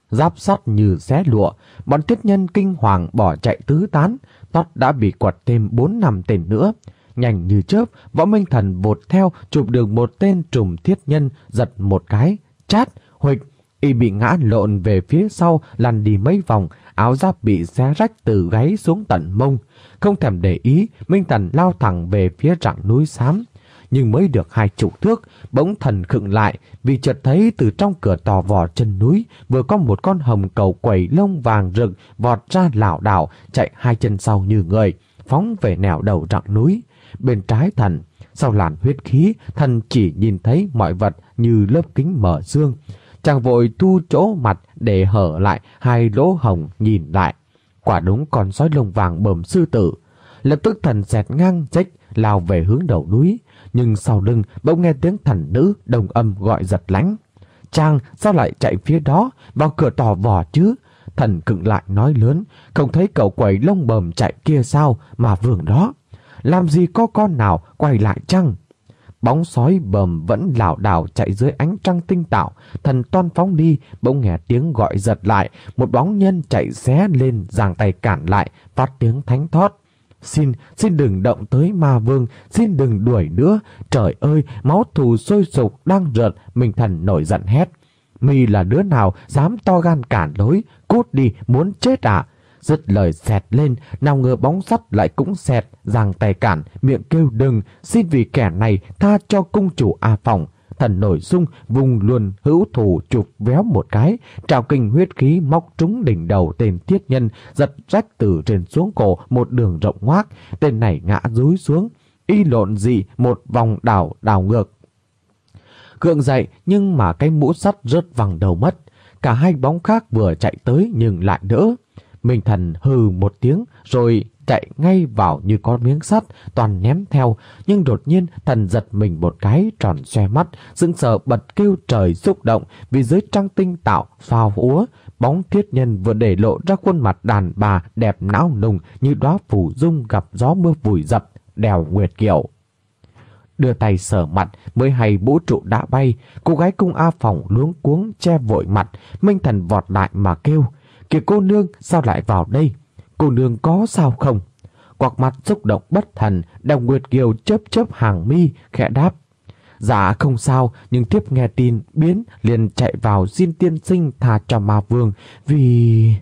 giáp sắt như xé lụa. Bọn tiết nhân kinh hoàng bỏ chạy tứ tán, tót đã bị quật thêm 4 năm tên nữa. Nhanh như chớp, võ minh thần vột theo, chụp được một tên trùm thiết nhân, giật một cái, chát, huỵch y bị ngã lộn về phía sau, lăn đi mấy vòng, áo giáp bị xé rách từ gáy xuống tận mông. Không thèm để ý, Minh Thần lao thẳng về phía rặng núi xám. Nhưng mới được hai chục thước, bỗng thần khựng lại vì chợt thấy từ trong cửa tò vò chân núi vừa có một con hồng cầu quẩy lông vàng rực vọt ra lảo đảo chạy hai chân sau như người, phóng về nẻo đầu rặng núi. Bên trái thần, sau làn huyết khí, thần chỉ nhìn thấy mọi vật như lớp kính mở xương. Chàng vội thu chỗ mặt để hở lại hai lỗ hồng nhìn lại. Quả đúng con sói lông vàng bầm sư tử. Lập tức thần xẹt ngang trách lao về hướng đầu núi. Nhưng sau lưng bỗng nghe tiếng thần nữ đồng âm gọi giật lánh. Chàng sao lại chạy phía đó vào cửa tò vò chứ? Thần cựng lại nói lớn, không thấy cậu quẩy lông bầm chạy kia sao mà vườn đó. Làm gì có con nào quay lại chăng? Bóng sói bầm vẫn lảo đảo chạy dưới ánh trăng tinh tạo, thần toan phóng đi, bỗng nghe tiếng gọi giật lại, một bóng nhân chạy xé lên, giang tay cản lại, phát tiếng thánh thót. Xin, xin đừng động tới ma vương, xin đừng đuổi nữa. Trời ơi, máu thù sôi sục, đang rợt, mình thần nổi giận hét. Mi là đứa nào dám to gan cản lối, cút đi, muốn chết à? Dứt lời xẹt lên, nào ngờ bóng sắt lại cũng xẹt, giang tay cản, miệng kêu đừng, xin vì kẻ này tha cho cung chủ A Phòng. Thần nổi sung, vùng luôn hữu thủ chụp véo một cái, trào kinh huyết khí móc trúng đỉnh đầu tên thiết nhân, giật rách từ trên xuống cổ một đường rộng ngoác, tên này ngã rúi xuống, y lộn dị một vòng đảo đảo ngược. Cượng dậy nhưng mà cái mũ sắt rớt vàng đầu mất, cả hai bóng khác vừa chạy tới nhưng lại đỡ. Minh thần hừ một tiếng rồi chạy ngay vào như con miếng sắt, toàn ném theo. Nhưng đột nhiên thần giật mình một cái tròn xoe mắt, sững sờ bật kêu trời xúc động vì dưới trăng tinh tạo, phao úa. Bóng thiết nhân vừa để lộ ra khuôn mặt đàn bà đẹp não nùng như đóa phủ dung gặp gió mưa vùi dập, đèo nguyệt kiệu. Đưa tay sờ mặt mới hay vũ trụ đã bay, cô gái cung A phòng luống cuống che vội mặt, Minh thần vọt lại mà kêu. Kìa cô nương sao lại vào đây? Cô nương có sao không? Quạc mặt xúc động bất thần, Đào Nguyệt Kiều chớp chớp hàng mi, khẽ đáp. Dạ không sao, nhưng tiếp nghe tin biến liền chạy vào xin tiên sinh tha cho ma vương vì...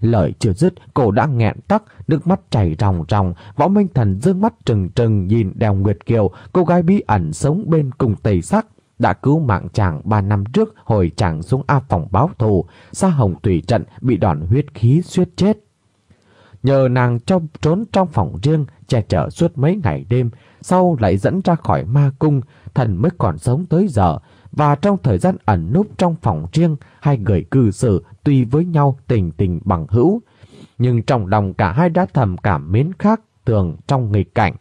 Lời chưa dứt, cổ đã nghẹn tắc, nước mắt chảy ròng ròng, võ minh thần dương mắt trừng trừng nhìn đèo Nguyệt Kiều, cô gái bí ẩn sống bên cùng tây sắc, đã cứu mạng chàng 3 năm trước hồi chàng xuống A phòng báo thù, xa hồng tùy trận bị đòn huyết khí suýt chết. Nhờ nàng trong trốn trong phòng riêng, che chở suốt mấy ngày đêm, sau lại dẫn ra khỏi ma cung, thần mới còn sống tới giờ, và trong thời gian ẩn núp trong phòng riêng, hai người cư xử tuy với nhau tình tình bằng hữu, nhưng trong lòng cả hai đã thầm cảm mến khác thường trong nghịch cảnh.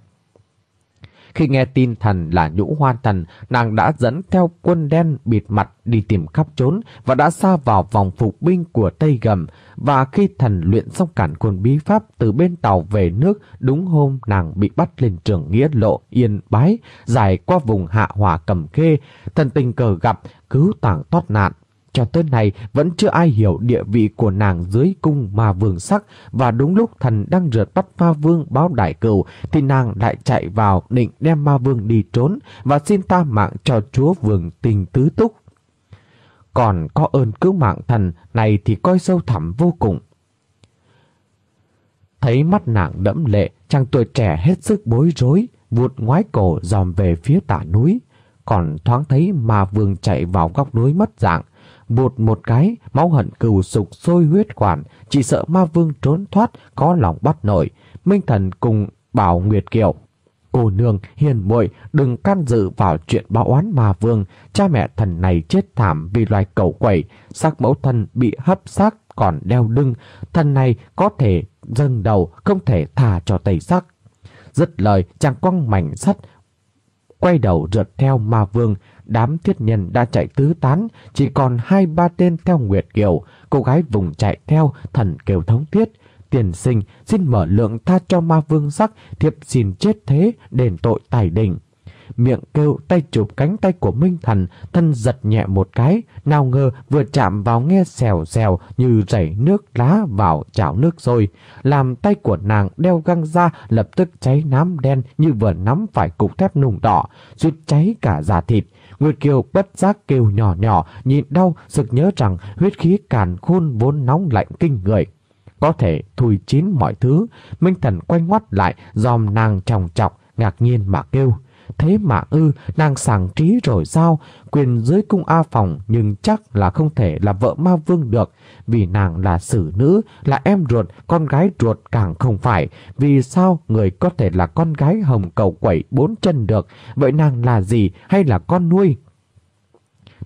Khi nghe tin thần là nhũ hoan thần, nàng đã dẫn theo quân đen bịt mặt đi tìm khắp trốn và đã xa vào vòng phục binh của Tây Gầm. Và khi thần luyện xong cản quân bí pháp từ bên tàu về nước, đúng hôm nàng bị bắt lên trường nghĩa lộ yên bái, dài qua vùng hạ hỏa cầm khê. Thần tình cờ gặp, cứu tảng thoát nạn, cho tới nay vẫn chưa ai hiểu địa vị của nàng dưới cung mà vương sắc và đúng lúc thần đang rượt bắt ma vương báo đại cửu thì nàng lại chạy vào định đem ma vương đi trốn và xin ta mạng cho chúa vương tình tứ túc. Còn có ơn cứu mạng thần này thì coi sâu thẳm vô cùng. Thấy mắt nàng đẫm lệ, chàng tuổi trẻ hết sức bối rối, vụt ngoái cổ dòm về phía tả núi. Còn thoáng thấy ma vương chạy vào góc núi mất dạng, Bụt một cái, máu hận cừu sục sôi huyết quản, chỉ sợ ma vương trốn thoát, có lòng bắt nổi. Minh thần cùng bảo Nguyệt Kiều. Cô nương, hiền muội đừng can dự vào chuyện báo oán ma vương. Cha mẹ thần này chết thảm vì loài cầu quẩy, xác mẫu thân bị hấp xác còn đeo đưng. Thần này có thể dâng đầu, không thể thả cho tẩy sắc. Dứt lời, chàng quăng mảnh sắt, quay đầu rượt theo ma vương, đám thiết nhân đã chạy tứ tán, chỉ còn hai ba tên theo Nguyệt Kiều, cô gái vùng chạy theo thần kiều thống thiết. Tiền sinh xin mở lượng tha cho ma vương sắc, thiệp xin chết thế, đền tội tài đình miệng kêu tay chụp cánh tay của Minh Thần, thân giật nhẹ một cái, nào ngờ vừa chạm vào nghe xèo xèo như rảy nước lá vào chảo nước sôi, làm tay của nàng đeo găng ra lập tức cháy nám đen như vừa nắm phải cục thép nung đỏ, suýt cháy cả da thịt. Nguyệt Kiều bất giác kêu nhỏ nhỏ, nhìn đau, sực nhớ rằng huyết khí càn khôn vốn nóng lạnh kinh người có thể thùi chín mọi thứ. Minh Thần quay ngoắt lại, dòm nàng tròng trọng ngạc nhiên mà kêu. Thế mà ư, nàng sàng trí rồi sao? Quyền dưới cung A phòng nhưng chắc là không thể là vợ ma vương được. Vì nàng là xử nữ, là em ruột, con gái ruột càng không phải. Vì sao người có thể là con gái hồng cầu quẩy bốn chân được? Vậy nàng là gì hay là con nuôi?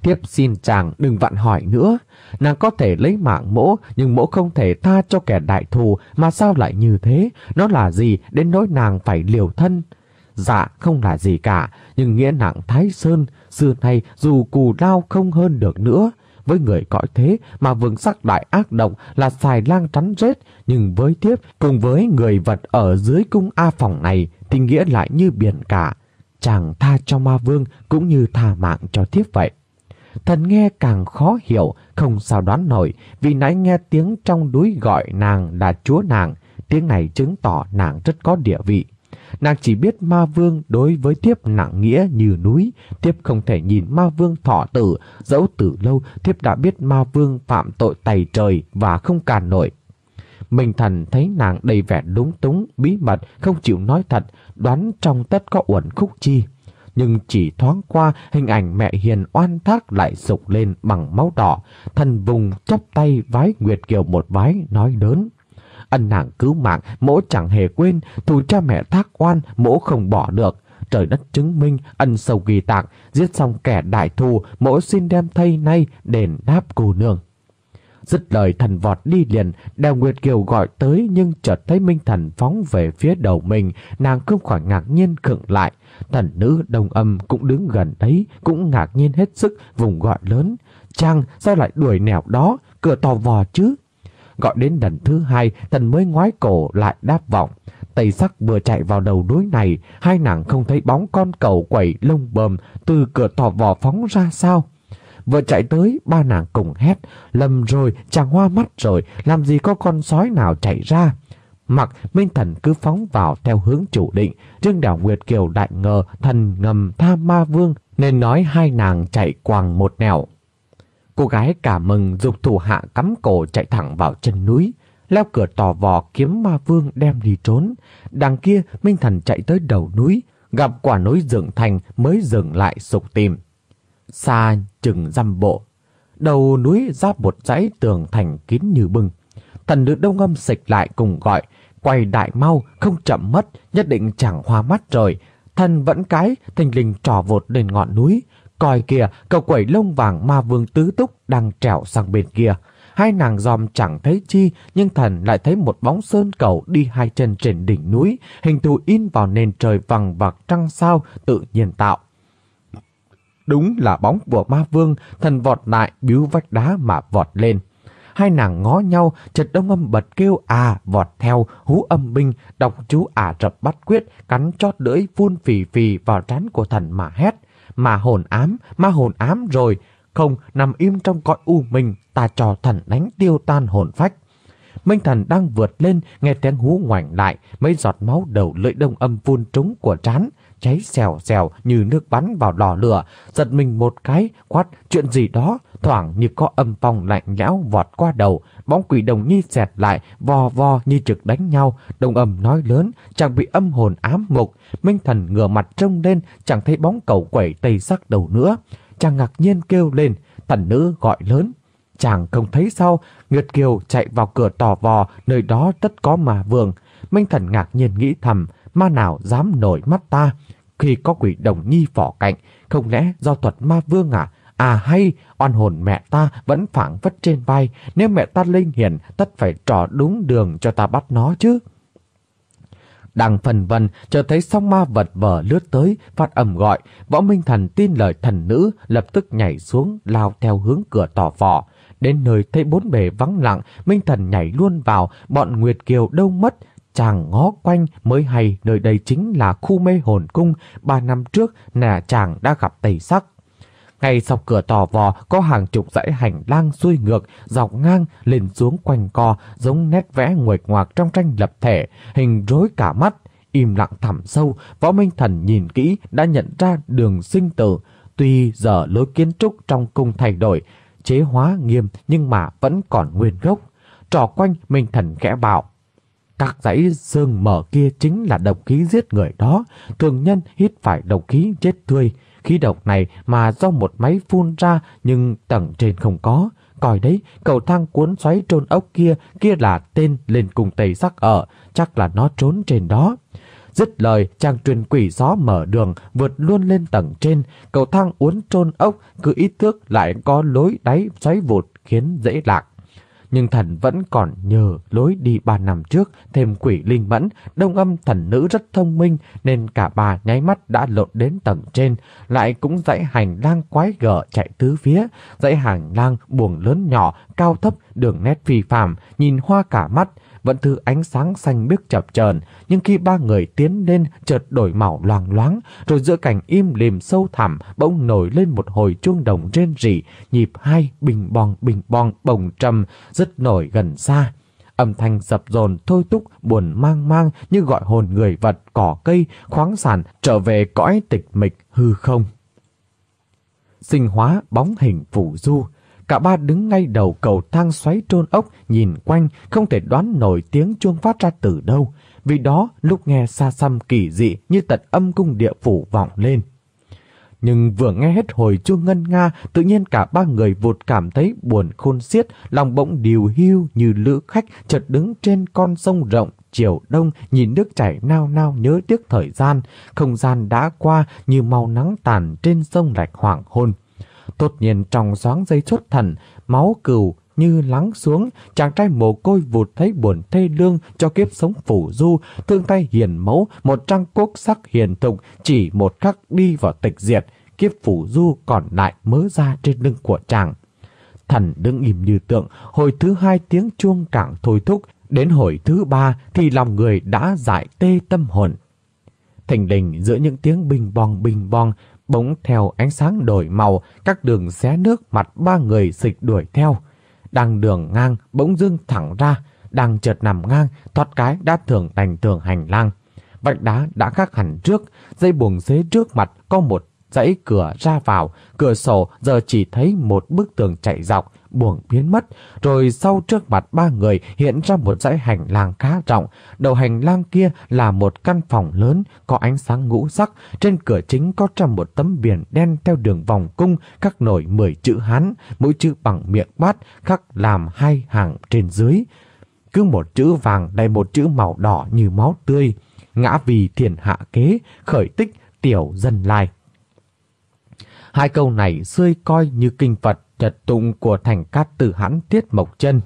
Tiếp xin chàng đừng vặn hỏi nữa. Nàng có thể lấy mạng mỗ, nhưng mỗ không thể tha cho kẻ đại thù, mà sao lại như thế? Nó là gì đến nỗi nàng phải liều thân? Dạ không là gì cả, nhưng nghĩa nặng Thái Sơn, xưa nay dù cù đao không hơn được nữa. Với người cõi thế mà vương sắc đại ác động là xài lang trắn rết, nhưng với tiếp cùng với người vật ở dưới cung A phòng này thì nghĩa lại như biển cả. Chàng tha cho ma vương cũng như tha mạng cho tiếp vậy. Thần nghe càng khó hiểu, không sao đoán nổi, vì nãy nghe tiếng trong núi gọi nàng là chúa nàng, tiếng này chứng tỏ nàng rất có địa vị. Nàng chỉ biết ma vương đối với thiếp nặng nghĩa như núi, thiếp không thể nhìn ma vương thọ tử, dẫu từ lâu thiếp đã biết ma vương phạm tội tày trời và không càn nổi. Minh thần thấy nàng đầy vẻ đúng túng, bí mật, không chịu nói thật, đoán trong tất có uẩn khúc chi. Nhưng chỉ thoáng qua, hình ảnh mẹ hiền oan thác lại sục lên bằng máu đỏ. Thần vùng chắp tay vái Nguyệt Kiều một vái, nói đớn ân nàng cứu mạng, mỗ chẳng hề quên, thù cha mẹ thác oan, mỗ không bỏ được. Trời đất chứng minh, ân sâu ghi tạc, giết xong kẻ đại thù, mỗ xin đem thây nay đền đáp cô nương. Dứt lời thần vọt đi liền, đèo Nguyệt Kiều gọi tới nhưng chợt thấy Minh Thần phóng về phía đầu mình, nàng không khỏi ngạc nhiên khựng lại. Thần nữ đồng âm cũng đứng gần đấy, cũng ngạc nhiên hết sức, vùng gọi lớn. Chàng, sao lại đuổi nẻo đó, cửa tò vò chứ? Gọi đến lần thứ hai, thần mới ngoái cổ lại đáp vọng. Tây sắc vừa chạy vào đầu núi này, hai nàng không thấy bóng con cầu quẩy lông bờm từ cửa tỏ vỏ phóng ra sao. Vừa chạy tới, ba nàng cùng hét, lầm rồi, chàng hoa mắt rồi, làm gì có con sói nào chạy ra. Mặc Minh Thần cứ phóng vào theo hướng chủ định, riêng đảo Nguyệt Kiều đại ngờ thần ngầm tha ma vương, nên nói hai nàng chạy quàng một nẻo. Cô gái cả mừng dục thủ hạ cắm cổ chạy thẳng vào chân núi, leo cửa tò vò kiếm ma vương đem đi trốn. Đằng kia Minh Thần chạy tới đầu núi, gặp quả núi dựng thành mới dừng lại sục tìm. Xa chừng dăm bộ, đầu núi giáp một dãy tường thành kín như bưng. Thần nữ đông âm xịch lại cùng gọi, quay đại mau, không chậm mất, nhất định chẳng hoa mắt rồi. Thần vẫn cái, thành linh trò vột lên ngọn núi, Coi kìa, cậu quẩy lông vàng ma vương tứ túc đang trèo sang bên kia. Hai nàng dòm chẳng thấy chi, nhưng thần lại thấy một bóng sơn cầu đi hai chân trên đỉnh núi, hình thù in vào nền trời vàng vạc trăng sao tự nhiên tạo. Đúng là bóng của ma vương, thần vọt lại biếu vách đá mà vọt lên. Hai nàng ngó nhau, chợt đông âm bật kêu à vọt theo, hú âm binh, đọc chú ả rập bắt quyết, cắn chót lưỡi phun phì phì vào trán của thần mà hét. Mà hồn ám, ma hồn ám rồi, không nằm im trong cõi u mình, ta cho thần đánh tiêu tan hồn phách. Minh thần đang vượt lên, nghe tiếng hú ngoảnh lại, mấy giọt máu đầu lưỡi đông âm phun trúng của trán, cháy xèo xèo như nước bắn vào lò lửa, giật mình một cái, quát chuyện gì đó, thoảng như có âm phong lạnh lẽo vọt qua đầu, bóng quỷ đồng nhi xẹt lại, vò vò như trực đánh nhau, đồng âm nói lớn, chẳng bị âm hồn ám mục, Minh thần ngửa mặt trông lên, chẳng thấy bóng cầu quẩy tây sắc đầu nữa, chàng ngạc nhiên kêu lên, thần nữ gọi lớn, chàng không thấy sao, Nguyệt Kiều chạy vào cửa tò vò, nơi đó tất có mà vương. Minh thần ngạc nhiên nghĩ thầm, ma nào dám nổi mắt ta, khi có quỷ đồng nhi phỏ cạnh, không lẽ do thuật ma vương à? À hay, oan hồn mẹ ta vẫn phảng vất trên vai, nếu mẹ ta linh hiển, tất phải trò đúng đường cho ta bắt nó chứ. Đang phần vần, chờ thấy song ma vật vờ lướt tới, phát ẩm gọi, võ minh thần tin lời thần nữ, lập tức nhảy xuống, lao theo hướng cửa tỏ vỏ. Đến nơi thấy bốn bề vắng lặng, minh thần nhảy luôn vào, bọn Nguyệt Kiều đâu mất, chàng ngó quanh mới hay nơi đây chính là khu mê hồn cung, ba năm trước nè chàng đã gặp tẩy sắc. Ngay sau cửa tò vò có hàng chục dãy hành lang xuôi ngược, dọc ngang, lên xuống quanh co, giống nét vẽ nguệch ngoạc trong tranh lập thể, hình rối cả mắt. Im lặng thẳm sâu, võ minh thần nhìn kỹ đã nhận ra đường sinh tử. Tuy giờ lối kiến trúc trong cung thay đổi, chế hóa nghiêm nhưng mà vẫn còn nguyên gốc. Trò quanh minh thần khẽ bảo. Các dãy xương mở kia chính là độc khí giết người đó. Thường nhân hít phải độc khí chết tươi. Khí độc này mà do một máy phun ra nhưng tầng trên không có. Coi đấy, cầu thang cuốn xoáy trôn ốc kia, kia là tên lên cùng tây sắc ở, chắc là nó trốn trên đó. Dứt lời, chàng truyền quỷ gió mở đường, vượt luôn lên tầng trên, cầu thang uốn trôn ốc, cứ ít thước lại có lối đáy xoáy vụt khiến dễ lạc nhưng thần vẫn còn nhờ lối đi ba năm trước, thêm quỷ linh mẫn, đông âm thần nữ rất thông minh nên cả bà nháy mắt đã lộn đến tầng trên, lại cũng dãy hành lang quái gở chạy tứ phía, dãy hành lang buồng lớn nhỏ, cao thấp, đường nét phi phàm, nhìn hoa cả mắt, vẫn thứ ánh sáng xanh biếc chập chờn nhưng khi ba người tiến lên chợt đổi màu loang loáng, rồi giữa cảnh im lìm sâu thẳm bỗng nổi lên một hồi chuông đồng rên rỉ, nhịp hai bình bong bình bong bồng trầm, rất nổi gần xa. Âm thanh dập dồn thôi túc, buồn mang mang như gọi hồn người vật, cỏ cây, khoáng sản trở về cõi tịch mịch hư không. Sinh hóa bóng hình phủ du, Cả ba đứng ngay đầu cầu thang xoáy trôn ốc, nhìn quanh, không thể đoán nổi tiếng chuông phát ra từ đâu. Vì đó, lúc nghe xa xăm kỳ dị như tận âm cung địa phủ vọng lên. Nhưng vừa nghe hết hồi chuông ngân nga, tự nhiên cả ba người vụt cảm thấy buồn khôn xiết, lòng bỗng điều hưu như lữ khách chợt đứng trên con sông rộng, chiều đông nhìn nước chảy nao nao nhớ tiếc thời gian, không gian đã qua như màu nắng tàn trên sông rạch hoàng hôn. Tốt nhiên trong xoáng dây chốt thần, máu cừu như lắng xuống, chàng trai mồ côi vụt thấy buồn thê lương cho kiếp sống phủ du, thương tay hiền mẫu, một trang quốc sắc hiền thục, chỉ một khắc đi vào tịch diệt, kiếp phủ du còn lại mớ ra trên lưng của chàng. Thần đứng im như tượng, hồi thứ hai tiếng chuông cảng thôi thúc, đến hồi thứ ba thì lòng người đã giải tê tâm hồn. thành đình giữa những tiếng bình bong bình bong, Bỗng theo ánh sáng đổi màu, các đường xé nước mặt ba người xịch đuổi theo. Đang đường ngang, bỗng dưng thẳng ra, đang chợt nằm ngang, thoát cái đã thường đành tường hành lang. Vạch đá đã khắc hẳn trước, dây buồng xế trước mặt có một dãy cửa ra vào, cửa sổ giờ chỉ thấy một bức tường chạy dọc, buồng biến mất, rồi sau trước mặt ba người hiện ra một dãy hành lang khá rộng. Đầu hành lang kia là một căn phòng lớn, có ánh sáng ngũ sắc, trên cửa chính có trầm một tấm biển đen theo đường vòng cung, khắc nổi 10 chữ Hán, mỗi chữ bằng miệng bát, khắc làm hai hàng trên dưới. Cứ một chữ vàng đầy một chữ màu đỏ như máu tươi. Ngã vì thiền hạ kế, khởi tích tiểu dân lai. Hai câu này xươi coi như kinh Phật Nhật tụng của thành cát tử hãn tiết mộc chân.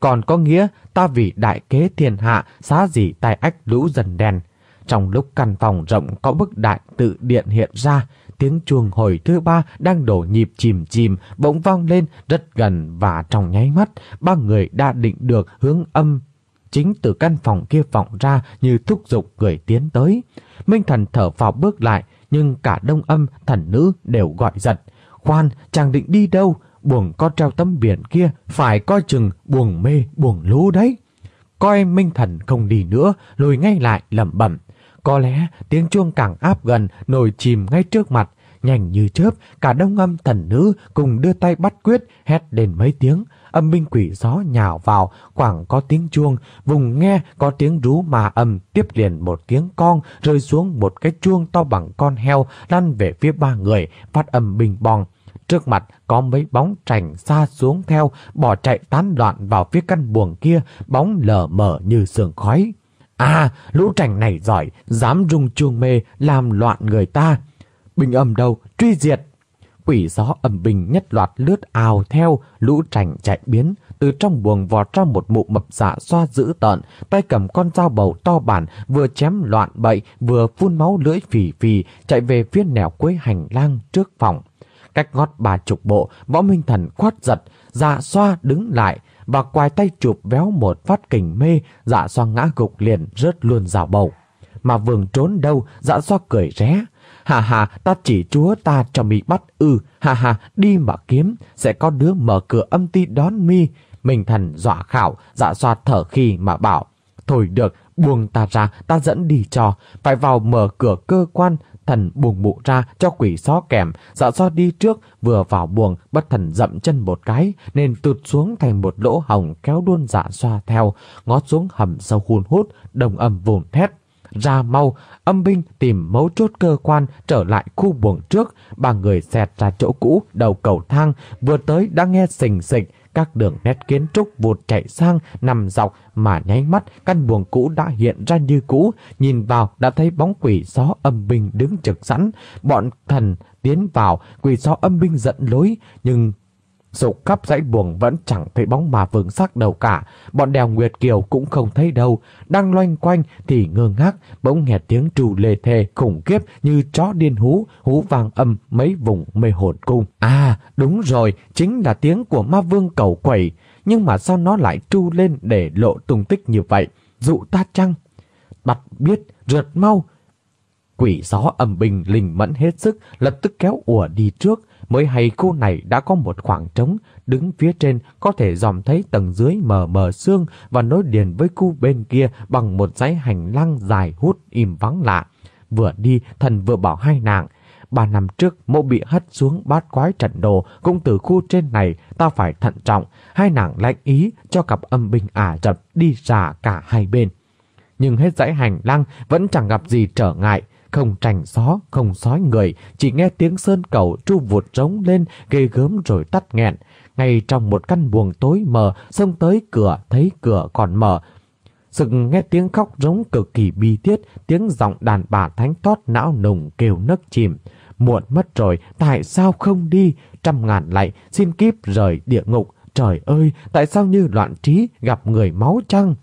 Còn có nghĩa ta vì đại kế thiên hạ xá gì tai ách lũ dần đèn. Trong lúc căn phòng rộng có bức đại tự điện hiện ra, tiếng chuông hồi thứ ba đang đổ nhịp chìm chìm, bỗng vang lên rất gần và trong nháy mắt, ba người đã định được hướng âm chính từ căn phòng kia vọng ra như thúc giục người tiến tới. Minh thần thở vào bước lại, nhưng cả đông âm, thần nữ đều gọi giật. Khoan, chàng định đi đâu? Buồng có treo tấm biển kia, phải coi chừng buồng mê, buồng lú đấy. Coi Minh thần không đi nữa, lùi ngay lại lẩm bẩm. Có lẽ tiếng chuông càng áp gần, nổi chìm ngay trước mặt. Nhanh như chớp, cả đông âm thần nữ cùng đưa tay bắt quyết, hét lên mấy tiếng. Âm binh quỷ gió nhào vào, khoảng có tiếng chuông, vùng nghe có tiếng rú mà âm, tiếp liền một tiếng con, rơi xuống một cái chuông to bằng con heo, lăn về phía ba người, phát âm bình bong. Trước mặt có mấy bóng trành xa xuống theo, bỏ chạy tán loạn vào phía căn buồng kia, bóng lờ mờ như sương khói. À, lũ trành này giỏi, dám rung chuông mê, làm loạn người ta. Bình âm đâu, truy diệt. Quỷ gió ẩm bình nhất loạt lướt ào theo, lũ trành chạy biến, từ trong buồng vọt ra một mụ mập dạ xoa dữ tợn, tay cầm con dao bầu to bản, vừa chém loạn bậy, vừa phun máu lưỡi phì phì, chạy về phía nẻo cuối hành lang trước phòng. Cách ngót ba chục bộ, võ minh thần khoát giật, dạ xoa đứng lại, và quài tay chụp véo một phát kình mê, dạ xoa ngã gục liền rớt luôn rào bầu. Mà vườn trốn đâu, dạ xoa cười ré. Hà hà, ta chỉ chúa ta cho mi bắt ư, hà hà, đi mà kiếm, sẽ có đứa mở cửa âm ti đón mi. Mình thần dọa khảo, dạ xoa thở khi mà bảo. Thôi được, buông ta ra, ta dẫn đi cho, phải vào mở cửa cơ quan, thần buông bụ ra cho quỷ xó kèm, dạ xoa đi trước, vừa vào buồng, bất thần dậm chân một cái, nên tụt xuống thành một lỗ hồng kéo đuôn dạ xoa theo, ngó xuống hầm sâu hun hút, đồng âm vồn thét. Ra mau, âm binh tìm mấu chốt cơ quan trở lại khu buồng trước, ba người xẹt ra chỗ cũ, đầu cầu thang, vừa tới đã nghe sình sịch, các đường nét kiến trúc vụt chạy sang nằm dọc mà nháy mắt căn buồng cũ đã hiện ra như cũ, nhìn vào đã thấy bóng quỷ gió âm binh đứng trực sẵn, bọn thần tiến vào, quỷ gió âm binh dẫn lối, nhưng Dục khắp dãy buồng vẫn chẳng thấy bóng mà vương sắc đâu cả. Bọn đèo Nguyệt Kiều cũng không thấy đâu. Đang loanh quanh thì ngơ ngác, bỗng nghe tiếng trù lê thề khủng khiếp như chó điên hú, hú vang âm mấy vùng mê hồn cung. À, đúng rồi, chính là tiếng của ma vương cầu quẩy. Nhưng mà sao nó lại tru lên để lộ tung tích như vậy? Dụ ta chăng? Bắt biết, rượt mau. Quỷ gió âm bình linh mẫn hết sức, lập tức kéo ủa đi trước, mới hay khu này đã có một khoảng trống, đứng phía trên có thể dòm thấy tầng dưới mờ mờ xương và nối liền với khu bên kia bằng một dãy hành lang dài hút im vắng lạ. Vừa đi, thần vừa bảo hai nàng, ba năm trước mộ bị hất xuống bát quái trận đồ cũng từ khu trên này ta phải thận trọng. Hai nàng lãnh ý cho cặp âm binh ả rập đi ra cả hai bên. Nhưng hết dãy hành lang vẫn chẳng gặp gì trở ngại không trành gió, không sói người, chỉ nghe tiếng sơn cầu tru vụt rống lên, ghê gớm rồi tắt nghẹn. Ngay trong một căn buồng tối mờ, xông tới cửa, thấy cửa còn mở. Sực nghe tiếng khóc rống cực kỳ bi thiết, tiếng giọng đàn bà thánh tót não nùng kêu nấc chìm. Muộn mất rồi, tại sao không đi? Trăm ngàn lại, xin kíp rời địa ngục. Trời ơi, tại sao như loạn trí gặp người máu chăng?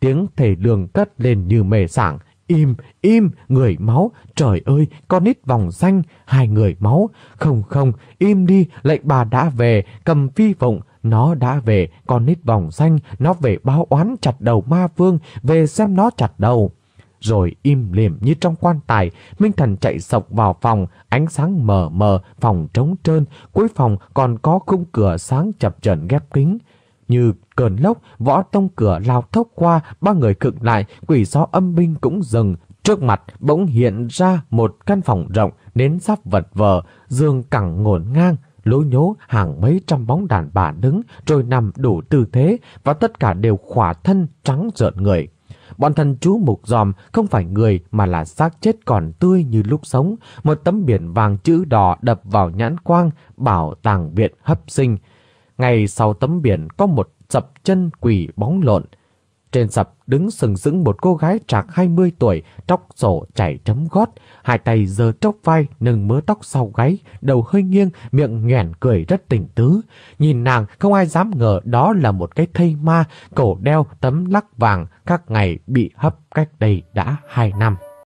Tiếng thầy đường cất lên như mề sảng, Im, im, người máu, trời ơi, con nít vòng xanh, hai người máu. Không không, im đi, lệnh bà đã về, cầm phi vọng nó đã về, con nít vòng xanh, nó về báo oán chặt đầu ma vương, về xem nó chặt đầu. Rồi im liềm như trong quan tài, Minh Thần chạy sộc vào phòng, ánh sáng mờ mờ, phòng trống trơn, cuối phòng còn có khung cửa sáng chập chờn ghép kính. Như cơn lốc, võ tông cửa lao thốc qua, ba người cực lại, quỷ gió âm binh cũng dừng. Trước mặt bỗng hiện ra một căn phòng rộng, nến sắp vật vờ, giường cẳng ngổn ngang, lối nhố hàng mấy trăm bóng đàn bà đứng rồi nằm đủ tư thế và tất cả đều khỏa thân trắng rợn người. Bọn thần chú mục giòm không phải người mà là xác chết còn tươi như lúc sống, một tấm biển vàng chữ đỏ đập vào nhãn quang, bảo tàng viện hấp sinh. Ngay sau tấm biển có một sập chân quỷ bóng lộn. Trên sập đứng sừng sững một cô gái trạc 20 tuổi, tóc sổ chảy chấm gót, hai tay giơ tróc vai, nâng mớ tóc sau gáy, đầu hơi nghiêng, miệng nhoẻn cười rất tình tứ. Nhìn nàng, không ai dám ngờ đó là một cái thây ma, cổ đeo tấm lắc vàng các ngày bị hấp cách đây đã hai năm.